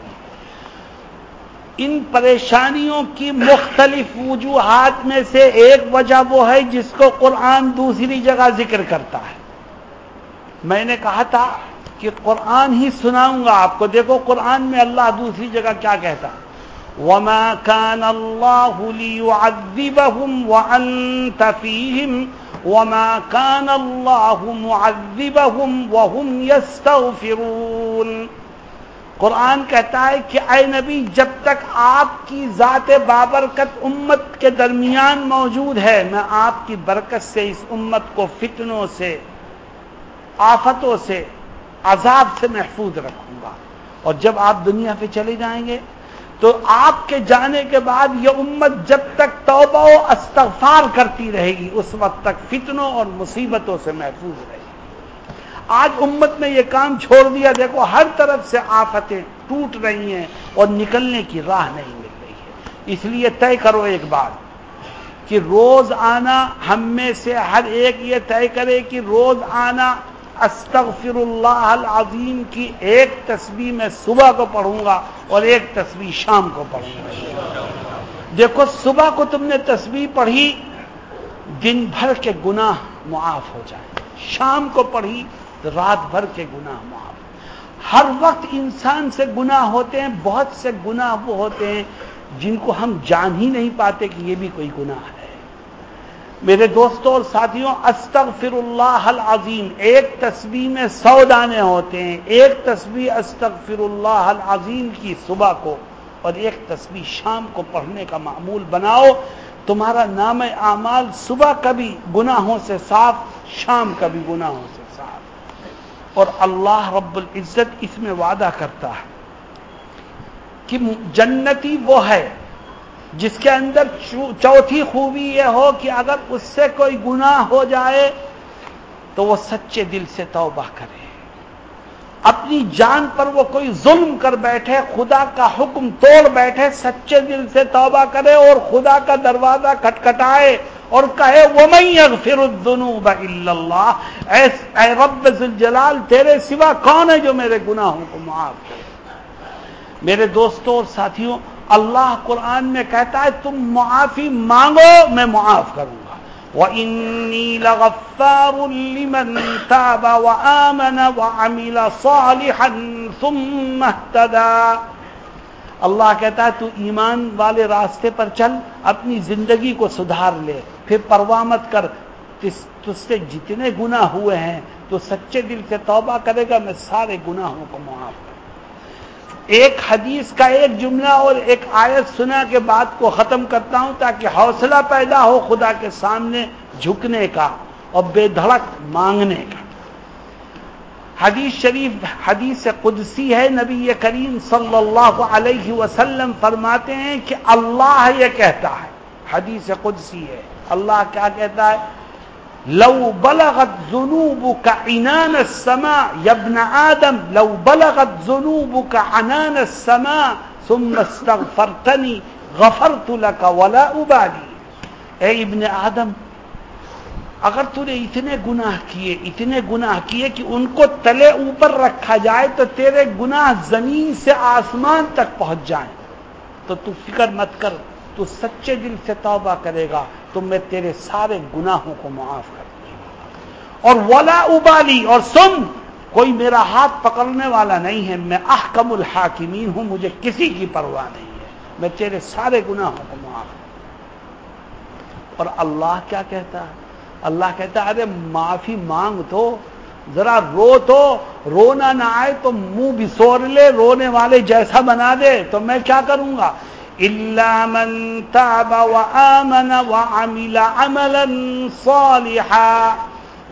ان پریشانیوں کی مختلف وجوہات میں سے ایک وجہ وہ ہے جس کو قرآن دوسری جگہ ذکر کرتا ہے۔ میں نے کہا تھا کہ قرآن ہی سناؤں گا آپ کو۔ دیکھو، قرآن میں اللہ دوسری جگہ کیا کہتا وما كان الله ليعذبهم وأنت فيهم وما كان الله معذبهم وهم يستغفرون قرآن کہتا ہے کہ اے نبی، جب تک آپ کی ذات بابرکت امت کے درمیان موجود ہے، میں آپ کی برکت سے، اس امت کو فتنوں سے، آفتوں سے، عذاب سے محفوظ رکھوں گا۔ اور جب آپ دنیا پہ چلے جائیں گے تو آپ کے جانے کے بعد یہ امت جب تک توبہ و استغفار کرتی رہے گی، اس وقت تک فتنوں اور مصیبتوں سے محفوظ رہے گی۔ آج امت نے یہ کام چھوڑ دیا، دیکھو ہر طرف سے آفتیں ٹوٹ رہی ہیں اور نکلنے کی راہ نہیں مل رہی ہے۔ اس لیے طے کرو ایک بات، کہ روز آنا ہم میں سے ہر ایک یہ طے کرے کہ روز آنا استغفر اللہ العظیم کی ایک تصویر میں صبح کو پڑھوں گا اور ایک تصویر شام کو پڑھوں گا۔ دیکھو، صبح کو تم نے تصویر پڑھی، دن بھر کے گناہ معاف ہو جائے۔ شام کو پڑھی، رات بھر کے گناہ معاف۔ ہر وقت انسان سے گناہ ہوتے ہیں، بہت سے گناہ وہ ہوتے ہیں جن کو ہم جان ہی نہیں پاتے کہ یہ بھی کوئی گناہ ہے۔ میرے دوستوں اور ساتھیوں استغفر اللہ العظیم۔ ایک تصویر میں سو دانے ہوتے ہیں۔ ایک تصویر استغفر اللہ العظیم کی صبح کو اور ایک تصویر شام کو پڑھنے کا معمول بناؤ۔ تمہارا نام اعمال صبح کبھی گناہوں سے صاف، شام کبھی گناہوں سے صاف۔ اور اللہ رب العزت اس میں وعدہ کرتا ہے کہ جنتی وہ ہے جس کے اندر چوتھی خوبی یہ ہو کہ اگر اس سے کوئی گناہ ہو جائے تو وہ سچے دل سے توبہ کرے۔ اپنی جان پر وہ کوئی ظلم کر بیٹھے، خدا کا حکم توڑ بیٹھے، سچے دل سے توبہ کرے اور خدا کا دروازہ کٹکھٹائے اور کہے وہ میں پھر اللہ اے رب جلال، تیرے سوا کون ہے جو میرے گناہوں کو معاف کرے؟ میرے دوستوں اور ساتھیوں اللہ قرآن میں کہتا ہے، تم معافی مانگو، میں معاف کروں گا۔ وَإِنِّي لَغَفَّارٌ لِمَن تَابَ وَآمَنَ وَعَمِلَ صَالِحًا ثُمَّ اهْتَدَى۔ اللہ کہتا ہے، تو ایمان والے راستے پر چل، اپنی زندگی کو سدھار لے۔ پھر پروامت کر تجھ سے جتنے گناہ ہوئے ہیں، تو سچے دل سے توبہ کرے گا، میں سارے گناہوں کو معاف ایک حدیث کا ایک جملہ اور ایک آیت سنا کے بعد کو ختم کرتا ہوں تاکہ حوصلہ پیدا ہو خدا کے سامنے جھکنے کا اور بے دھڑک مانگنے کا۔ حدیث شریف، حدیث قدسی ہے، نبی کریم صلی اللہ علیہ وسلم فرماتے ہیں کہ اللہ یہ کہتا ہے، حدیث قدسی ہے، اللہ کیا کہتا ہے؟ لو بلغت ذنوبك عنان السماء، يا ابن آدم، لو بلغت ذنوبك عنان السماء، ثم استغفرتني، غفرت لك ولا ابالي اے ابن آدم، اگر تو نے اتنے گناہ کیے، اتنے گناہ کیے کہ ان کو تلے اوپر رکھا جائے تو تیرے گناہ زمین سے آسمان تک پہنچ جائیں۔ تو تو فکر مت کر تو سچے دل سے توبہ کرے گا، تو میں تیرے سارے گناہوں کو معاف کر دوں گا۔ اور ولا ابالی اور سن، کوئی میرا ہاتھ پکڑنے والا نہیں ہے، میں احکم الحاکمین ہوں، مجھے کسی کی پرواہ نہیں ہے۔ میں تیرے سارے گناہوں کو معاف کر اور اللہ کیا کہتا ہے؟ اللہ کہتا ہے، ارے معافی مانگ تو، ذرا رو تو، رونا نہ آئے تو منہ بھی سور لے، رونے والے جیسا بنا دے، تو میں کیا کروں گا؟ إلا من تاب وآمن وعمل عملا صالحا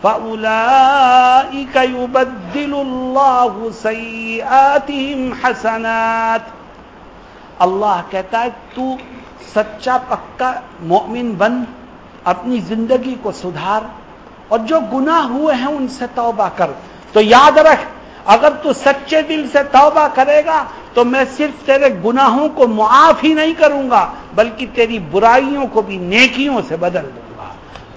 فأولئك يبدل الله سيئاتهم حسنات۔ اللہ کہتا ہے، تو سچا پکا مومن بن، اپنی زندگی کو سدھار اور جو گناہ ہوئے ہیں ان سے توبہ کر۔ تو یاد رکھ اگر تو سچے دل سے توبہ کرے گا تو میں صرف تیرے گناہوں کو معاف ہی نہیں کروں گا، بلکہ تیری برائیوں کو بھی نیکیوں سے بدل دوں گا۔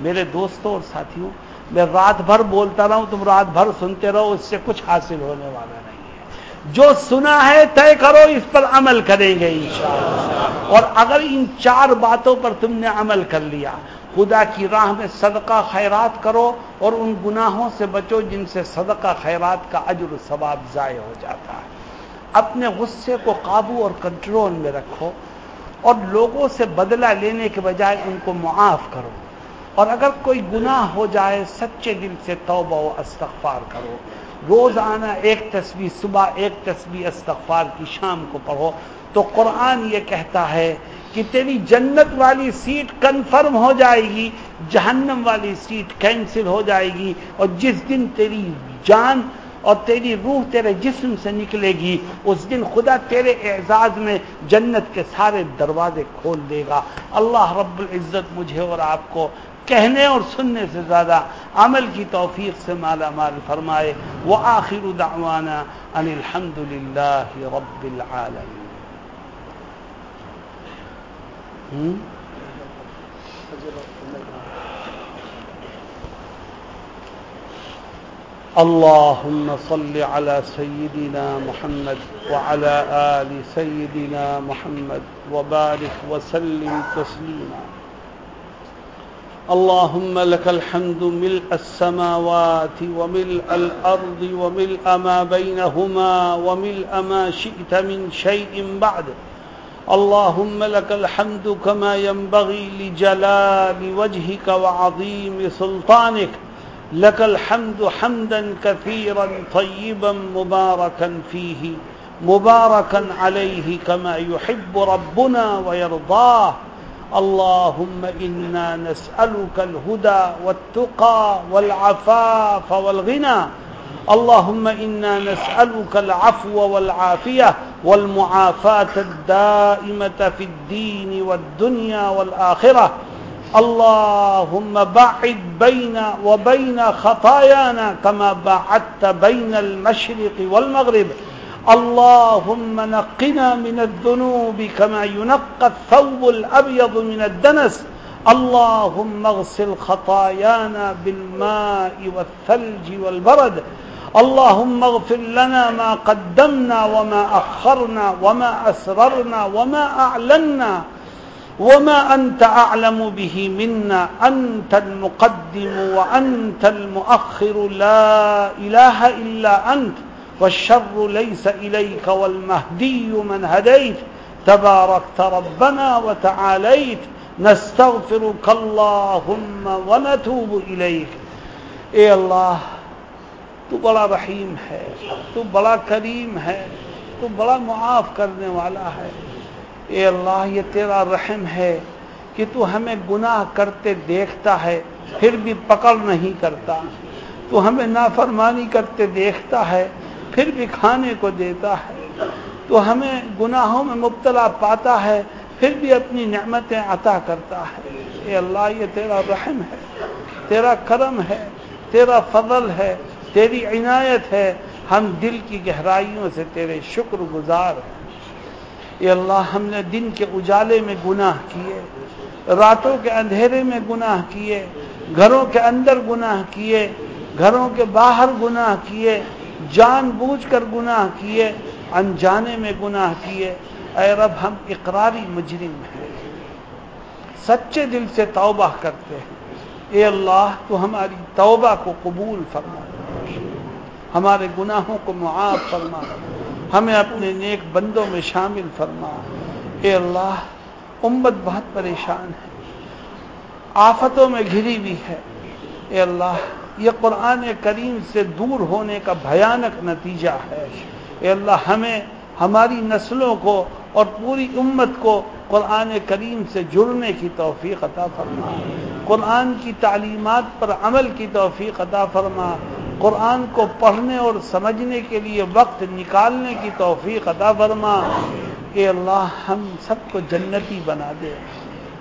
میرے دوستوں اور ساتھیوں، میں رات بھر بولتا رہا ہوں، تم رات بھر سنتے رہو، اس سے کچھ حاصل ہونے والا نہیں ہے۔ جو سنا ہے، طے کرو، اس پر عمل کریں گے انشاءاللہ۔ اور اگر ان چار باتوں پر تم نے عمل کر لیا خدا کی راہ میں صدقہ خیرات کرو اور ان گناہوں سے بچو جن سے صدقہ خیرات کا اجر ثواب ضائع ہو جاتا ہے۔ اپنے غصے کو قابو اور کنٹرول میں رکھو اور لوگوں سے بدلہ لینے کے بجائے ان کو معاف کرو۔ اور اگر کوئی گناہ ہو جائے، سچے دل سے توبہ و استغفار کرو۔ روز آنا ایک تصویر صبح ایک تصویر استغفار کی شام کو پڑھو۔ تو قرآن یہ کہتا ہے کہ تیری جنت والی سیٹ کنفرم ہو جائے گی، جہنم والی سیٹ کینسل ہو جائے گی اور جس دن تیری جان اور تیری روح تیرے جسم سے نکلے گی، اس دن خدا تیرے اعزاز میں جنت کے سارے دروازے کھول دے گا۔ اللہ رب العزت مجھے اور آپ کو کہنے اور سننے سے زیادہ عمل کی توفیق سے مالا مال فرمائے۔ وہ آخر دعوانا ان الحمد للہ رب العالمین۔ اللهم صل على سيدنا محمد وعلى آل سيدنا محمد وبارك وسلم تسليما اللهم لك الحمد، ملء السماوات وملء الأرض وملء ما بينهما وملء ما شئت من شيء بعد. اللهم لك الحمد كما ينبغي لجلال وجهك وعظيم سلطانك. لك الحمد حمدا كثيرا طيبا مباركا فيه، مباركا عليه كما يحب ربنا ويرضاه. اللهم إنا نسألك الهدى والتقى والعفاف والغنى. اللهم إنا نسألك العفو والعافية والمعافاة الدائمة في الدين والدنيا والآخرة. اللهم بعد بين وبين خطايانا كما بعدت بين المشرق والمغرب. اللهم نقنا من الذنوب كما ينقى الثوب الأبيض من الدنس. اللهم اغسل خطايانا بالماء والثلج والبرد. اللهم اغفر لنا ما قدمنا وما أخرنا وما أسررنا وما أعلنا وما أنت أعلم به منا. أنت المقدم وأنت المؤخر. لا إله إلا أنت. والشر ليس إليك والمهدي من هديت. تباركت ربنا وتعاليت. نستغفرك اللهم ونتوب إليك. اے اللہ، تو بڑا رحیم ہے، تو بڑا کریم ہے، تو بڑا معاف کرنے والا ہے۔ اے اللہ، یہ تیرا رحم ہے کہ تو ہمیں گناہ کرتے دیکھتا ہے، پھر بھی پکڑ نہیں کرتا۔ تو ہمیں نافرمانی کرتے دیکھتا ہے پھر بھی کھانے کو دیتا ہے تو ہمیں گناہوں میں مبتلا پاتا ہے، پھر بھی اپنی نعمتیں عطا کرتا ہے۔ اے اللہ، یہ تیرا رحم ہے، تیرا کرم ہے، تیرا فضل ہے، تیری عنایت ہے۔ ہم دل کی گہرائیوں سے تیرے شکر گزار ہیں۔ اے اللہ، ہم نے دن کے اجالے میں گناہ کیے، راتوں کے اندھیرے میں گناہ کیے، گھروں کے اندر گناہ کیے، گھروں کے باہر گناہ کیے۔ جان بوجھ کر گناہ کیے، انجانے میں گناہ کیے۔ اے رب، ہم اقراری مجرم ہیں۔ سچے دل سے توبہ کرتے ہیں۔ اے اللہ، تو ہماری توبہ کو قبول فرما۔ ہمارے گناہوں کو معاف فرما۔ ہمیں اپنے نیک بندوں میں شامل فرما۔ اے اللہ، امت بہت پریشان ہے۔ آفتوں میں گھری بھی ہے۔ اے اللہ یہ قرآن کریم سے دور ہونے کا بھیانک نتیجہ ہے۔ اے اللہ، ہمیں، ہماری نسلوں کو اور پوری امت کو قرآن کریم سے جڑنے کی توفیق عطا فرما۔ قرآن کی تعلیمات پر عمل کی توفیق عطا فرما۔ قرآن کو پڑھنے اور سمجھنے کے لیے وقت نکالنے کی توفیق عطا فرما۔ اے اللہ، ہم سب کو جنتی بنا دے۔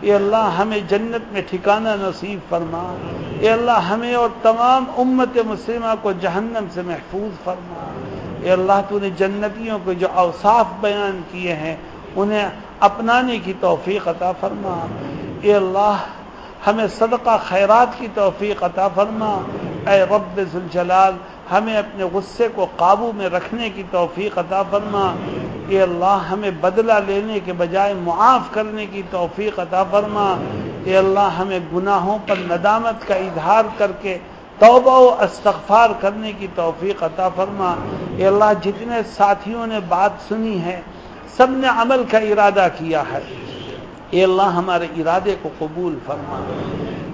اے اللہ ہمیں جنت میں ٹھکانہ نصیب فرما۔ اے اللہ ہمیں اور تمام امت مسلمہ کو جہنم سے محفوظ فرما۔ اے اللہ تو نے جنتیوں کو جو اوصاف بیان کیے ہیں، انہیں اپنانے کی توفیق عطا فرما۔ اے اللہ ہمیں صدقہ خیرات کی توفیق عطا فرما۔ اے رب ذوالجلال، ہمیں اپنے غصے کو قابو میں رکھنے کی توفیق عطا فرما۔ اے اللہ ہمیں بدلہ لینے کے بجائے معاف کرنے کی توفیق عطا فرما۔ اے اللہ، ہمیں گناہوں پر ندامت کا اظہار کر کے توبہ و استغفار کرنے کی توفیق عطا فرما۔ اے اللہ، جتنے ساتھیوں نے بات سنی ہے، سب نے عمل کا ارادہ کیا ہے۔ اے اللہ، ہمارے ارادے کو قبول فرما۔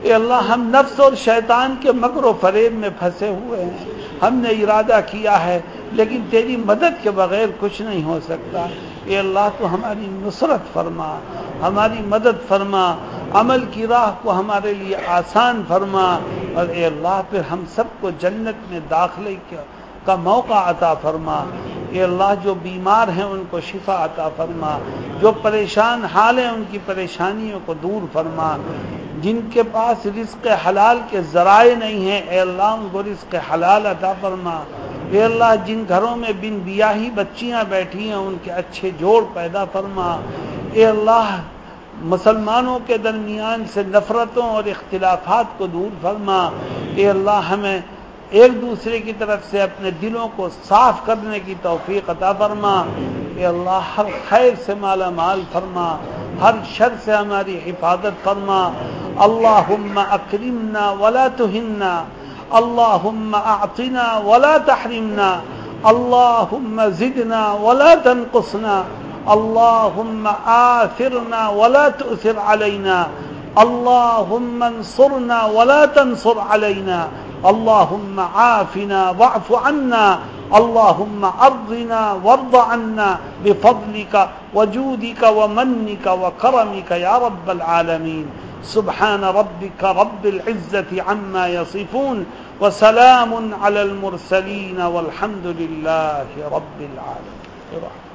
اے اللہ، ہم نفس اور شیطان کے مکر و فریب میں پھنسے ہوئے ہیں۔ ہم نے ارادہ کیا ہے، لیکن تیری مدد کے بغیر کچھ نہیں ہو سکتا۔ اے اللہ، تو ہماری نصرت فرما، ہماری مدد فرما، عمل کی راہ کو ہمارے لیے آسان فرما۔ اور اے اللہ، پھر ہم سب کو جنت میں داخلے کا موقع عطا فرما۔ اے اللہ، جو بیمار ہیں ان کو شفا عطا فرما۔ جو پریشان حال ہیں ان کی پریشانیوں کو دور فرما۔ جن کے پاس رزق حلال کے ذرائع نہیں ہیں، اے اللہ ان کو رزق حلال عطا فرما۔ اے اللہ، جن گھروں میں بن بیاہی بچیاں بیٹھی ہیں، ان کے اچھے جوڑ پیدا فرما۔ اے اللہ، مسلمانوں کے درمیان سے نفرتوں اور اختلافات کو دور فرما۔ اے اللہ، ہمیں ایک دوسرے کی طرف سے اپنے دلوں کو صاف کرنے کی توفیق عطا فرما۔ اے اللہ، ہر خیر سے مالا مال فرما، ہر شر سے ہماری حفاظت فرما۔ اللهم اكرمنا ولا تهنا اللهم اعطنا ولا تحرمنا اللهم زدنا ولا تنقصنا اللهم آثرنا ولا تؤثر علينا اللهم انصرنا ولا تنصر علينا اللهم عافنا واعف عنا. اللهم ارضنا وارض عنا. بفضلك وجودك ومنك وكرمك يا رب العالمين. سبحان ربك رب العزة عما يصفون. وسلام على المرسلين والحمد لله رب العالمين.